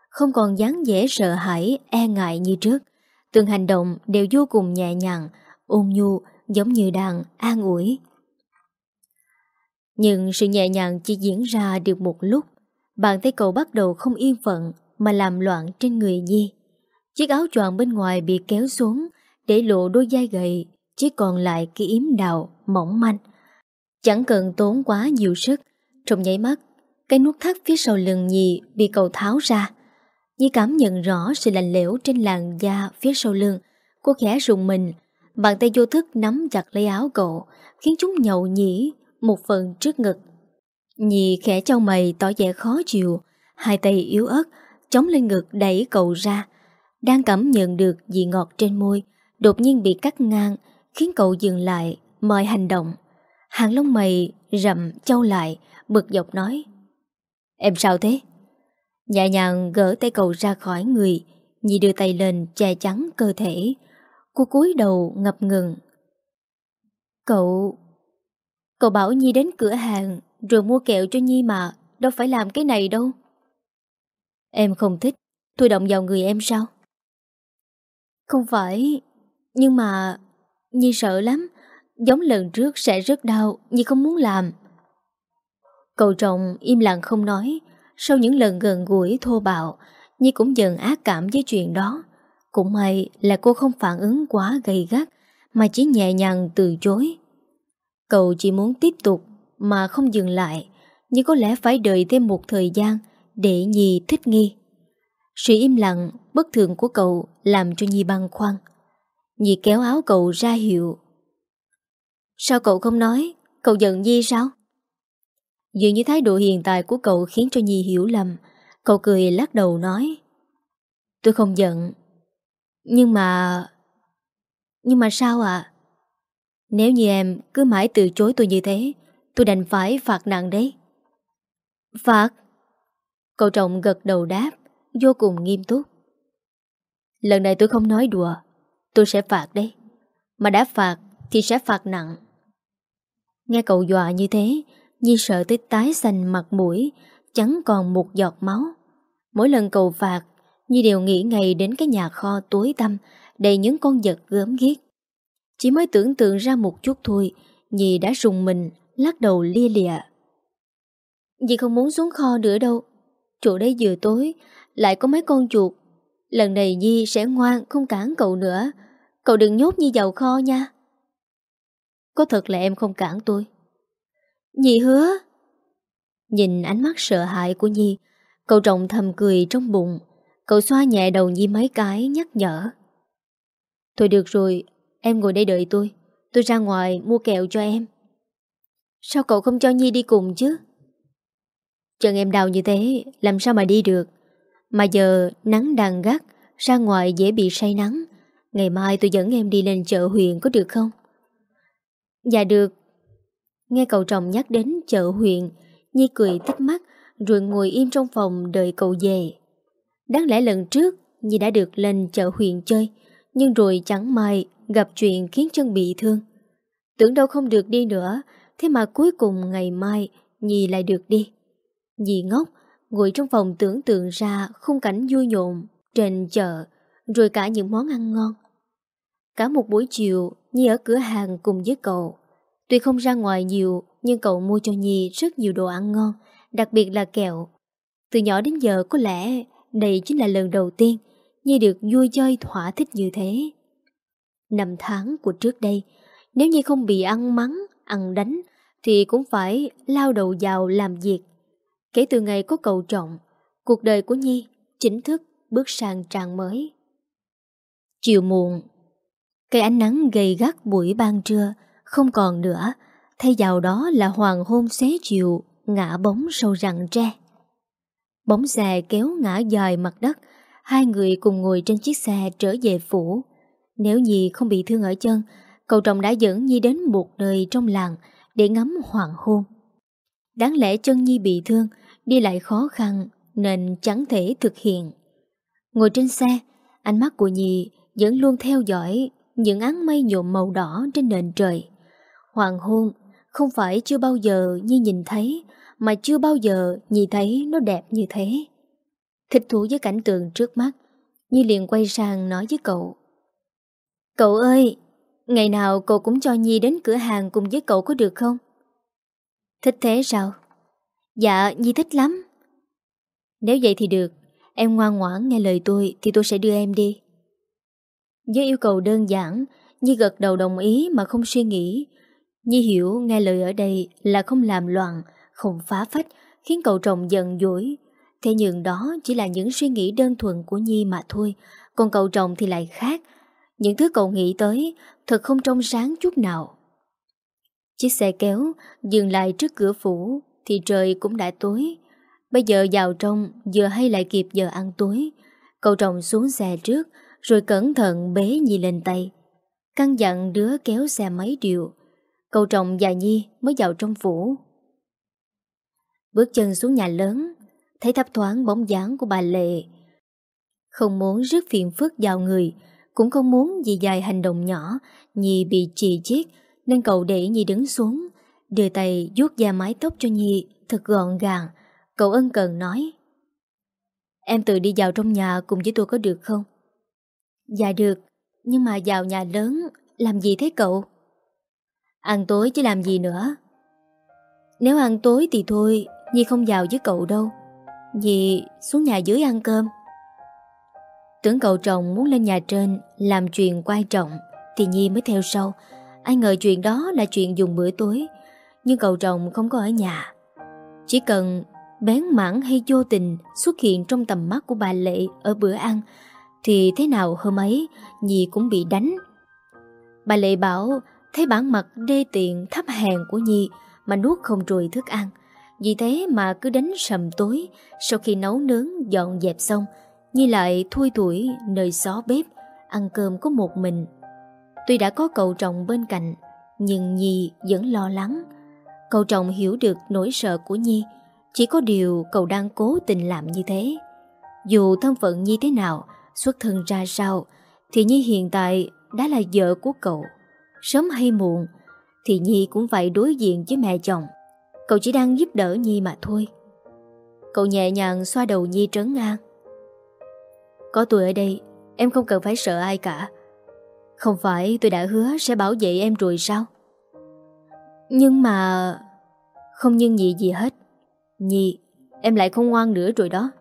Không còn dáng vẻ sợ hãi, e ngại như trước. Từng hành động đều vô cùng nhẹ nhàng, ôn nhu, giống như đang an ủi. Nhưng sự nhẹ nhàng chỉ diễn ra được một lúc. Bàn tay cậu bắt đầu không yên phận mà làm loạn trên người Nhi. Chiếc áo choàng bên ngoài bị kéo xuống để lộ đôi dai gầy, chỉ còn lại cái yếm đào mỏng manh. Chẳng cần tốn quá nhiều sức, trong nháy mắt, cái nút thắt phía sau lưng Nhi bị cậu tháo ra. Nhi cảm nhận rõ sự lạnh lẽo trên làn da phía sau lưng. Cô khẽ rùng mình, bàn tay vô thức nắm chặt lấy áo cậu, khiến chúng nhậu nhỉ một phần trước ngực. Nhi khẽ trao mày tỏ vẻ khó chịu, hai tay yếu ớt, chống lên ngực đẩy cậu ra. Đang cảm nhận được vị ngọt trên môi, đột nhiên bị cắt ngang, khiến cậu dừng lại, mời hành động. Hàng lông mày rậm châu lại, bực dọc nói. Em sao thế? Nhẹ nhàng gỡ tay cậu ra khỏi người, Nhi đưa tay lên che chắn cơ thể. Cô cúi đầu ngập ngừng. Cậu... Cậu bảo Nhi đến cửa hàng rồi mua kẹo cho Nhi mà, đâu phải làm cái này đâu. Em không thích, tôi động vào người em sao? Không phải, nhưng mà Nhi sợ lắm, giống lần trước sẽ rất đau, nhưng không muốn làm. Cậu chồng im lặng không nói, sau những lần gần gũi thô bạo, Nhi cũng dần ác cảm với chuyện đó. Cũng may là cô không phản ứng quá gay gắt, mà chỉ nhẹ nhàng từ chối. Cậu chỉ muốn tiếp tục mà không dừng lại, nhưng có lẽ phải đợi thêm một thời gian để Nhi thích nghi. Sự im lặng, bất thường của cậu làm cho Nhi băng khoăn. Nhi kéo áo cậu ra hiệu. Sao cậu không nói? Cậu giận Nhi sao? Dường như thái độ hiện tại của cậu khiến cho Nhi hiểu lầm. Cậu cười lắc đầu nói. Tôi không giận. Nhưng mà... Nhưng mà sao ạ? Nếu như em cứ mãi từ chối tôi như thế, tôi đành phải phạt nặng đấy. Phạt? Cậu trọng gật đầu đáp, vô cùng nghiêm túc. Lần này tôi không nói đùa, tôi sẽ phạt đấy. Mà đã phạt thì sẽ phạt nặng. Nghe cậu dọa như thế, Nhi sợ tới tái xanh mặt mũi, chẳng còn một giọt máu. Mỗi lần cậu phạt, Nhi đều nghĩ ngay đến cái nhà kho tối tăm, đầy những con vật gớm ghiếc. Chỉ mới tưởng tượng ra một chút thôi, Nhi đã rùng mình, lắc đầu lia lịa. Dì không muốn xuống kho nữa đâu. Chỗ đây vừa tối, lại có mấy con chuột. Lần này Nhi sẽ ngoan, không cản cậu nữa. Cậu đừng nhốt Nhi vào kho nha. Có thật là em không cản tôi. Nhi hứa. Nhìn ánh mắt sợ hãi của Nhi, cậu trọng thầm cười trong bụng. Cậu xoa nhẹ đầu Nhi mấy cái nhắc nhở. Thôi được rồi, em ngồi đây đợi tôi. Tôi ra ngoài mua kẹo cho em. Sao cậu không cho Nhi đi cùng chứ? Chân em đau như thế, làm sao mà đi được? Mà giờ nắng đang gắt, ra ngoài dễ bị say nắng. Ngày mai tôi dẫn em đi lên chợ huyện có được không? Dạ được. Nghe cậu chồng nhắc đến chợ huyện, Nhi cười tích mắt rồi ngồi im trong phòng đợi cậu về. Đáng lẽ lần trước Nhi đã được lên chợ huyện chơi, nhưng rồi chẳng may gặp chuyện khiến chân bị thương. Tưởng đâu không được đi nữa, thế mà cuối cùng ngày mai Nhi lại được đi. Nhi ngốc, ngồi trong phòng tưởng tượng ra khung cảnh vui nhộn trên chợ, rồi cả những món ăn ngon. Cả một buổi chiều, Nhi ở cửa hàng cùng với cậu. Tuy không ra ngoài nhiều, nhưng cậu mua cho Nhi rất nhiều đồ ăn ngon, đặc biệt là kẹo. Từ nhỏ đến giờ có lẽ đây chính là lần đầu tiên Nhi được vui chơi thỏa thích như thế. Năm tháng của trước đây, nếu Nhi không bị ăn mắng, ăn đánh, thì cũng phải lao đầu vào làm việc. Kể từ ngày có cậu trọng, cuộc đời của Nhi chính thức bước sang trang mới. Chiều muộn, cây ánh nắng gầy gắt buổi ban trưa không còn nữa, thay vào đó là hoàng hôn xế chiều ngã bóng sâu rặng tre. Bóng xe kéo ngã dài mặt đất, hai người cùng ngồi trên chiếc xe trở về phủ. Nếu Nhi không bị thương ở chân, cậu chồng đã dẫn Nhi đến một nơi trong làng để ngắm hoàng hôn. Đáng lẽ chân Nhi bị thương, đi lại khó khăn nên chẳng thể thực hiện. Ngồi trên xe, ánh mắt của Nhi vẫn luôn theo dõi những áng mây nhộm màu đỏ trên nền trời. Hoàng hôn không phải chưa bao giờ Nhi nhìn thấy, mà chưa bao giờ Nhi thấy nó đẹp như thế. Thích thú với cảnh tượng trước mắt, Nhi liền quay sang nói với cậu. Cậu ơi, ngày nào cậu cũng cho Nhi đến cửa hàng cùng với cậu có được không? Thích thế sao? Dạ, Nhi thích lắm. Nếu vậy thì được, em ngoan ngoãn nghe lời tôi thì tôi sẽ đưa em đi. Với yêu cầu đơn giản, Nhi gật đầu đồng ý mà không suy nghĩ. Nhi hiểu nghe lời ở đây là không làm loạn, không phá phách, khiến cậu chồng giận dỗi. Thế nhưng đó chỉ là những suy nghĩ đơn thuần của Nhi mà thôi, còn cậu chồng thì lại khác. Những thứ cậu nghĩ tới thật không trong sáng chút nào. Chiếc xe kéo dừng lại trước cửa phủ, thì trời cũng đã tối. Bây giờ vào trong vừa hay lại kịp giờ ăn tối. Cậu chồng xuống xe trước rồi cẩn thận bế Nhi lên tay. Căn dặn đứa kéo xe máy điều. Cậu chồng và Nhi mới vào trong phủ. Bước chân xuống nhà lớn, thấy thấp thoáng bóng dáng của bà Lệ. Không muốn rước phiền phức vào người, cũng không muốn vì dài hành động nhỏ, Nhi bị trì chiết, nên cậu để Nhi đứng xuống, đưa tay vuốt da mái tóc cho Nhi thật gọn gàng. Cậu ân cần nói. Em tự đi vào trong nhà cùng với tôi có được không? Dạ được, nhưng mà vào nhà lớn, làm gì thế cậu? Ăn tối chứ làm gì nữa. Nếu ăn tối thì thôi, Nhi không vào với cậu đâu. Nhi xuống nhà dưới ăn cơm. Tưởng cậu chồng muốn lên nhà trên làm chuyện quan trọng thì Nhi mới theo sau. Ai ngờ chuyện đó là chuyện dùng bữa tối. Nhưng cậu chồng không có ở nhà. Chỉ cần bén mảng hay vô tình xuất hiện trong tầm mắt của bà Lệ ở bữa ăn thì thế nào hôm ấy, Nhi cũng bị đánh. Bà Lệ bảo, thấy bản mặt đê tiện thấp hèn của Nhi mà nuốt không trùi thức ăn. Vì thế mà cứ đến sầm tối, Sau khi nấu nướng dọn dẹp xong, Nhi lại thui tuổi nơi xó bếp, Ăn cơm có một mình Tuy đã có cậu chồng bên cạnh, Nhưng Nhi vẫn lo lắng Cậu chồng hiểu được nỗi sợ của Nhi, Chỉ có điều cậu đang cố tình làm như thế Dù thân phận Nhi thế nào Xuất thân ra sao, Thì Nhi hiện tại đã là vợ của cậu. Sớm hay muộn, Thì Nhi cũng phải đối diện với mẹ chồng. Cậu chỉ đang giúp đỡ Nhi mà thôi. Cậu nhẹ nhàng xoa đầu Nhi trấn ngang Có tôi ở đây, Em không cần phải sợ ai cả. Không phải tôi đã hứa sẽ bảo vệ em rồi sao? Nhưng mà Không nhưng gì gì hết. Nhi, Em lại không ngoan nữa rồi đó.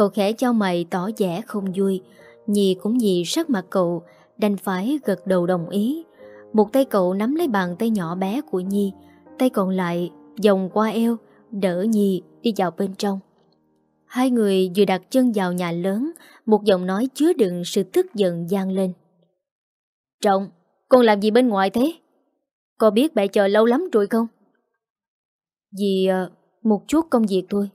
Cậu khẽ cho mày tỏ vẻ không vui. Nhi cũng nhì sắc mặt cậu Đành phải gật đầu đồng ý. Một tay cậu nắm lấy bàn tay nhỏ bé của Nhi Tay còn lại Dòng qua eo Đỡ Nhi đi vào bên trong. Hai người vừa đặt chân vào nhà lớn Một giọng nói chứa đựng sự tức giận gian lên. Trọng Con làm gì bên ngoài thế? Con biết bà chờ lâu lắm rồi không? Vì uh, Một chút công việc thôi.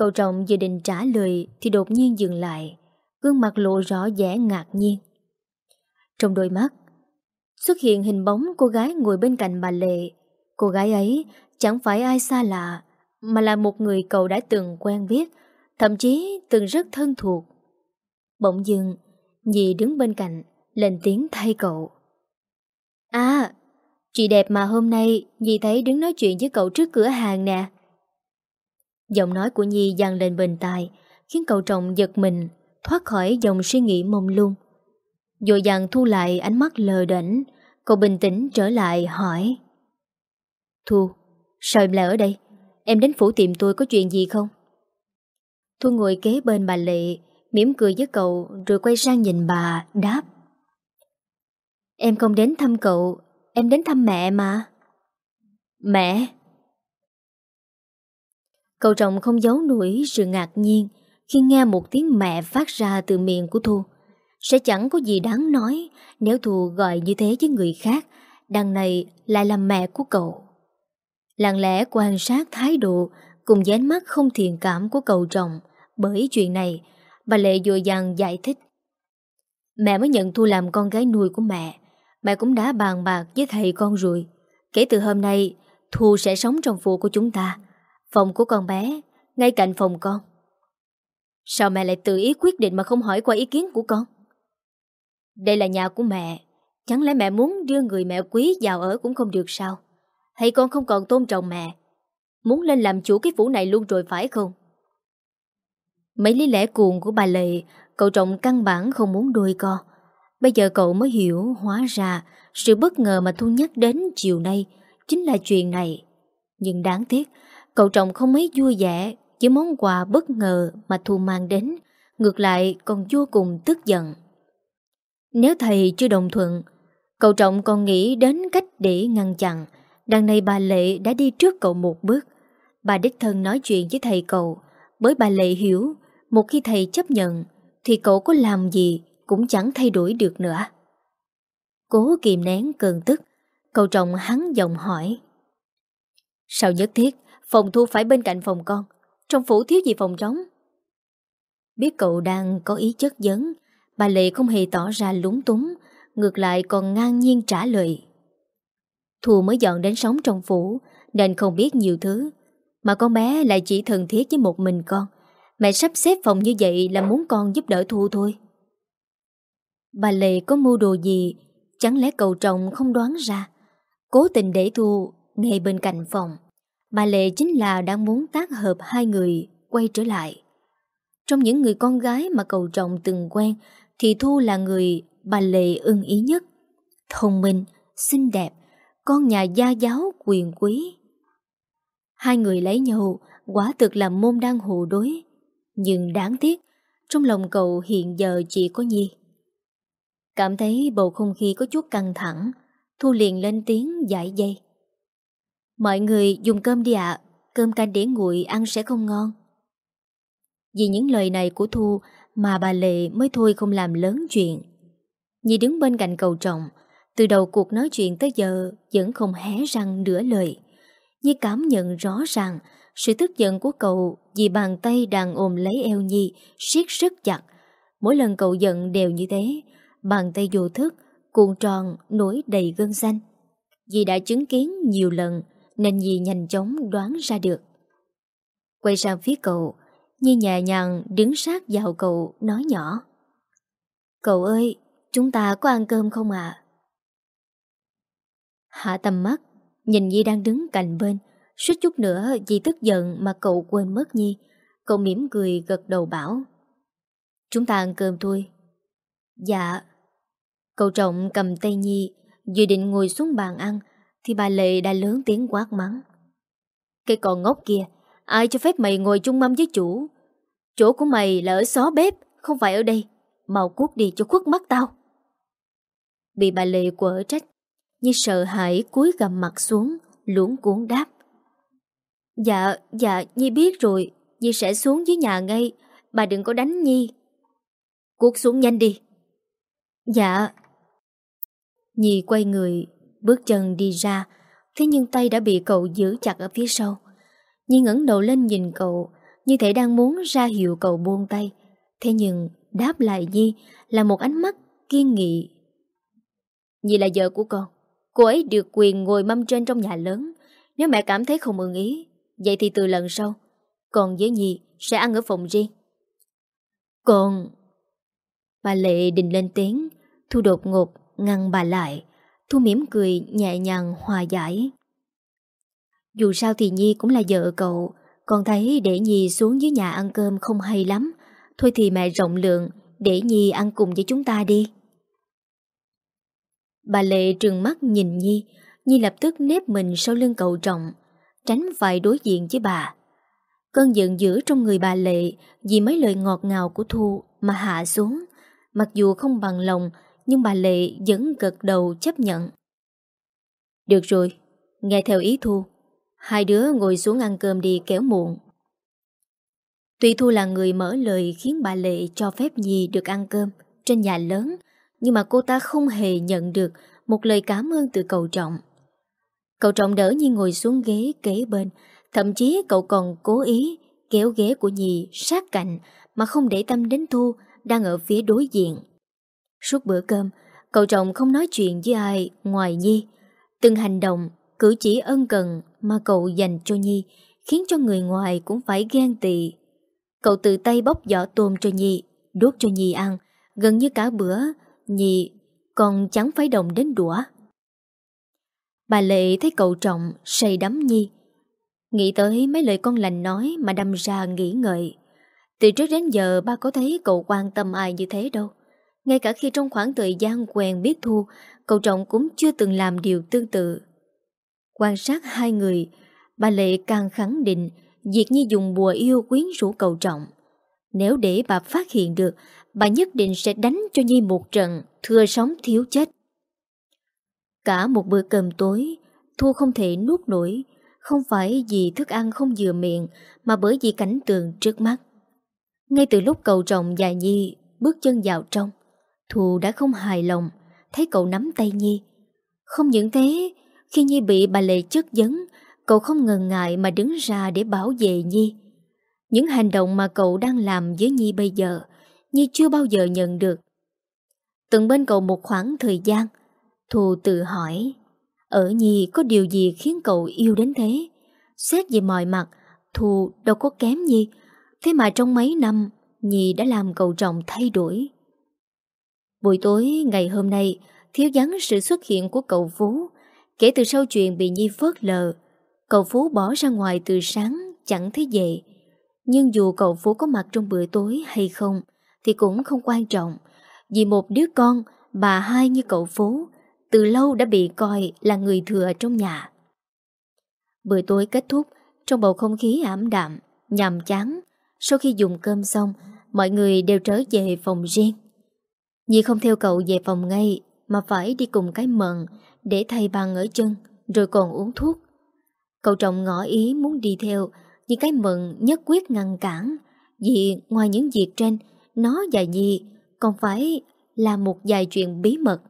Cậu trọng vừa định trả lời Thì đột nhiên dừng lại Gương mặt lộ rõ vẻ ngạc nhiên Trong đôi mắt Xuất hiện hình bóng cô gái ngồi bên cạnh bà Lệ Cô gái ấy chẳng phải ai xa lạ, mà là một người cậu đã từng quen biết, thậm chí từng rất thân thuộc. Bỗng dưng, dì đứng bên cạnh, lên tiếng thay cậu. À, chị đẹp mà hôm nay dì thấy đứng nói chuyện với cậu trước cửa hàng nè. Giọng nói của Nhi dàn lên bên tai, khiến cậu chồng giật mình, thoát khỏi dòng suy nghĩ mông lung. Dội dàng thu lại ánh mắt lờ đỉnh, cậu bình tĩnh trở lại hỏi. Thu, sao em lại ở đây? Em đến phủ tìm tôi có chuyện gì không? Thu ngồi kế bên bà Lệ, mỉm cười với cậu rồi quay sang nhìn bà, đáp. Em không đến thăm cậu, em đến thăm mẹ mà. Mẹ? Cậu chồng không giấu nổi sự ngạc nhiên khi nghe một tiếng mẹ phát ra từ miệng của Thu. Sẽ chẳng có gì đáng nói nếu Thu gọi như thế với người khác, đằng này lại là mẹ của cậu lặng lẽ quan sát thái độ cùng với ánh mắt không thiện cảm của cậu chồng. Bởi chuyện này, bà Lệ dội dàng giải thích. Mẹ mới nhận Thu làm con gái nuôi của mẹ. Mẹ cũng đã bàn bạc với thầy con rồi. Kể từ hôm nay, Thu sẽ sống trong phủ của chúng ta. Phòng của con bé, ngay cạnh phòng con. Sao mẹ lại tự ý quyết định mà không hỏi qua ý kiến của con? Đây là nhà của mẹ. Chẳng lẽ mẹ muốn đưa người mẹ quý vào ở cũng không được sao? Hay con không còn tôn trọng mẹ Muốn lên làm chủ cái phủ này luôn rồi phải không Mấy lý lẽ cuồng của bà Lệ Cậu trọng căn bản không muốn đôi co Bây giờ cậu mới hiểu Hóa ra sự bất ngờ mà Thu nhắc đến chiều nay Chính là chuyện này Nhưng đáng tiếc Cậu chồng không mấy vui vẻ Với món quà bất ngờ mà Thu mang đến Ngược lại còn vô cùng tức giận Nếu thầy chưa đồng thuận Cậu trọng còn nghĩ đến cách để ngăn chặn Đằng này bà Lệ đã đi trước cậu một bước. Bà đích thân nói chuyện với thầy cậu, bởi bà Lệ hiểu, một khi thầy chấp nhận, thì cậu có làm gì cũng chẳng thay đổi được nữa. Cố kìm nén cơn tức, cậu trọng hắn giọng hỏi. Sao nhất thiết Phòng Thu phải bên cạnh phòng con. Trong phủ thiếu gì phòng trống? Biết cậu đang có ý chất vấn, Bà Lệ không hề tỏ ra lúng túng, Ngược lại còn ngang nhiên trả lời. Thu mới dọn đến sống trong phủ, Nên không biết nhiều thứ. Mà con bé lại chỉ thân thiết với một mình con. Mẹ sắp xếp phòng như vậy Là muốn con giúp đỡ Thu thôi. Bà Lệ có mưu đồ gì? Chẳng lẽ cậu chồng không đoán ra? Cố tình để Thu ngay bên cạnh phòng. Bà Lệ chính là đang muốn tác hợp hai người quay trở lại. Trong những người con gái mà cậu chồng từng quen Thì Thu là người bà Lệ ưng ý nhất. Thông minh, xinh đẹp Con nhà gia giáo quyền quý. Hai người lấy nhau Quả thực là môn đang hồ đối. Nhưng đáng tiếc Trong lòng cậu hiện giờ chỉ có Nhi. Cảm thấy bầu không khí có chút căng thẳng Thu liền lên tiếng giải dây. Mọi người dùng cơm đi ạ. Cơm canh để nguội, ăn sẽ không ngon. Vì những lời này của Thu Mà bà Lệ mới thôi không làm lớn chuyện. Nhi đứng bên cạnh cầu trọng. Từ đầu cuộc nói chuyện tới giờ, Vẫn không hé răng nửa lời. Nhi cảm nhận rõ ràng Sự tức giận của cậu Vì bàn tay đang ôm lấy eo Nhi siết rất chặt. Mỗi lần cậu giận đều như thế. Bàn tay vô thức, Cuộn tròn, nổi đầy gân xanh. Dì đã chứng kiến nhiều lần nên Nhi nhanh chóng đoán ra được. Quay sang phía cậu, Nhi nhẹ nhàng đứng sát vào cậu, Nói nhỏ. Cậu ơi, Chúng ta có ăn cơm không ạ? Hạ tầm mắt, Nhìn Nhi đang đứng cạnh bên. Suýt chút nữa nhi tức giận mà cậu quên mất Nhi. Cậu mỉm cười gật đầu bảo, Chúng ta ăn cơm thôi. Dạ. Cậu trọng cầm tay Nhi, Dự định ngồi xuống bàn ăn thì bà Lệ đã lớn tiếng quát mắng. Cái con ngốc kia Ai cho phép mày ngồi chung mâm với chủ? Chỗ của mày là ở xó bếp Không phải ở đây. Mau cút đi cho khuất mắt tao. Bị bà Lệ quở trách Như sợ hãi cúi gầm mặt xuống Luống cuốn đáp. Dạ, dạ, Nhi biết rồi Nhi sẽ xuống dưới nhà ngay Bà đừng có đánh Nhi. Cuốc xuống nhanh đi. Dạ. Nhi quay người Bước chân đi ra, Thế nhưng tay đã bị cậu giữ chặt ở phía sau. Nhi ngẩng đầu lên nhìn cậu, Như thể đang muốn ra hiệu cậu buông tay. Thế nhưng đáp lại Nhi Là một ánh mắt kiên nghị. Nhi là vợ của con. Cô ấy được quyền ngồi mâm trên trong nhà lớn. Nếu mẹ cảm thấy không ưng ý, Vậy thì từ lần sau Còn với Nhi sẽ ăn ở phòng riêng. Còn Bà Lệ định lên tiếng, Thu đột ngột ngăn bà lại. Thu mỉm cười nhẹ nhàng hòa giải. Dù sao thì Nhi cũng là vợ cậu còn thấy để Nhi xuống dưới nhà ăn cơm không hay lắm. Thôi thì mẹ rộng lượng, Để Nhi ăn cùng với chúng ta đi. Bà Lệ trừng mắt nhìn Nhi. Nhi lập tức nếp mình sau lưng cậu trọng, Tránh phải đối diện với bà. Cơn giận dữ trong người bà Lệ Vì mấy lời ngọt ngào của Thu Mà hạ xuống. Mặc dù không bằng lòng nhưng bà Lệ vẫn gật đầu chấp nhận Được rồi Nghe theo ý Thu Hai đứa ngồi xuống ăn cơm đi kéo muộn Tuy Thu là người mở lời khiến bà Lệ cho phép Nhi được ăn cơm trên nhà lớn nhưng mà cô ta không hề nhận được một lời cảm ơn từ cậu trọng. Cậu trọng đỡ Nhi ngồi xuống ghế kế bên, thậm chí cậu còn cố ý kéo ghế của Nhi sát cạnh mà không để tâm đến Thu đang ở phía đối diện. Suốt bữa cơm, cậu chồng không nói chuyện với ai ngoài Nhi. Từng hành động, cử chỉ ân cần mà cậu dành cho Nhi khiến cho người ngoài cũng phải ghen tị. Cậu tự tay bóc vỏ tôm cho Nhi, đốt cho Nhi ăn, gần như cả bữa Nhi Còn chẳng phải đồng đến đũa. Bà Lệ thấy cậu trọng Say đắm Nhi. Nghĩ tới mấy lời con lành nói Mà đâm ra nghĩ ngợi. Từ trước đến giờ ba có thấy cậu quan tâm ai như thế đâu. Ngay cả khi trong khoảng thời gian quen biết Thu Cậu trọng cũng chưa từng làm điều tương tự Quan sát hai người Bà Lệ càng khẳng định Việc Nhi dùng bùa yêu quyến rũ cậu trọng Nếu để bà phát hiện được bà nhất định sẽ đánh cho Nhi một trận, thừa sống thiếu chết. Cả một bữa cơm tối, Thu không thể nuốt nổi, không phải vì thức ăn không vừa miệng, mà bởi vì cảnh tượng trước mắt. Ngay từ lúc cậu trọng và Nhi bước chân vào trong, thù đã không hài lòng, thấy cậu nắm tay Nhi. Không những thế, khi Nhi bị bà Lệ chất vấn, cậu không ngần ngại mà đứng ra để bảo vệ Nhi. Những hành động mà cậu đang làm với Nhi bây giờ, Nhi chưa bao giờ nhận được. Từng bên cậu một khoảng thời gian, Thù tự hỏi, ở Nhi có điều gì khiến cậu yêu đến thế? Xét về mọi mặt, Thù đâu có kém Nhi, thế mà trong mấy năm, Nhi đã làm cậu trọng thay đổi. Buổi tối ngày hôm nay, thiếu vắng sự xuất hiện của cậu Phú. Kể từ sau chuyện bị Nhi phớt lờ, cậu Phú bỏ ra ngoài từ sáng chẳng thấy về. Nhưng dù cậu Phú có mặt trong bữa tối hay không, thì cũng không quan trọng. Vì một đứa con, bà hai như cậu Phú, từ lâu đã bị coi là người thừa trong nhà. Bữa tối kết thúc, trong bầu không khí ảm đạm, nhàm chán, sau khi dùng cơm xong, mọi người đều trở về phòng riêng. Nhi không theo cậu về phòng ngay, mà phải đi cùng cái mận để thay băng ở chân, rồi còn uống thuốc. Cậu trọng ngỏ ý muốn đi theo, nhưng cái mận nhất quyết ngăn cản vì ngoài những việc trên, nó và Nhi còn phải là một vài chuyện bí mật.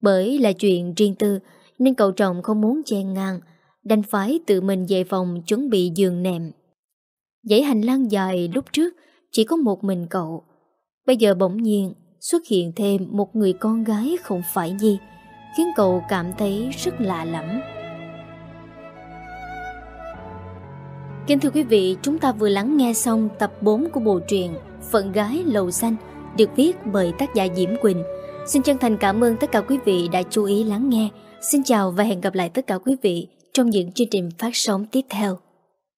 Bởi là chuyện riêng tư, nên cậu trọng không muốn chen ngang, đành phải tự mình về phòng chuẩn bị giường nệm. Dãy hành lang dài lúc trước chỉ có một mình cậu. Bây giờ bỗng nhiên xuất hiện thêm một người con gái không phải Nhi, khiến cậu cảm thấy rất lạ lẫm. Kính thưa quý vị, chúng ta vừa lắng nghe xong tập 4 của bộ truyện Phận gái lầu xanh được viết bởi tác giả Diễm Quỳnh. Xin chân thành cảm ơn tất cả quý vị đã chú ý lắng nghe. Xin chào và hẹn gặp lại tất cả quý vị trong những chương trình phát sóng tiếp theo.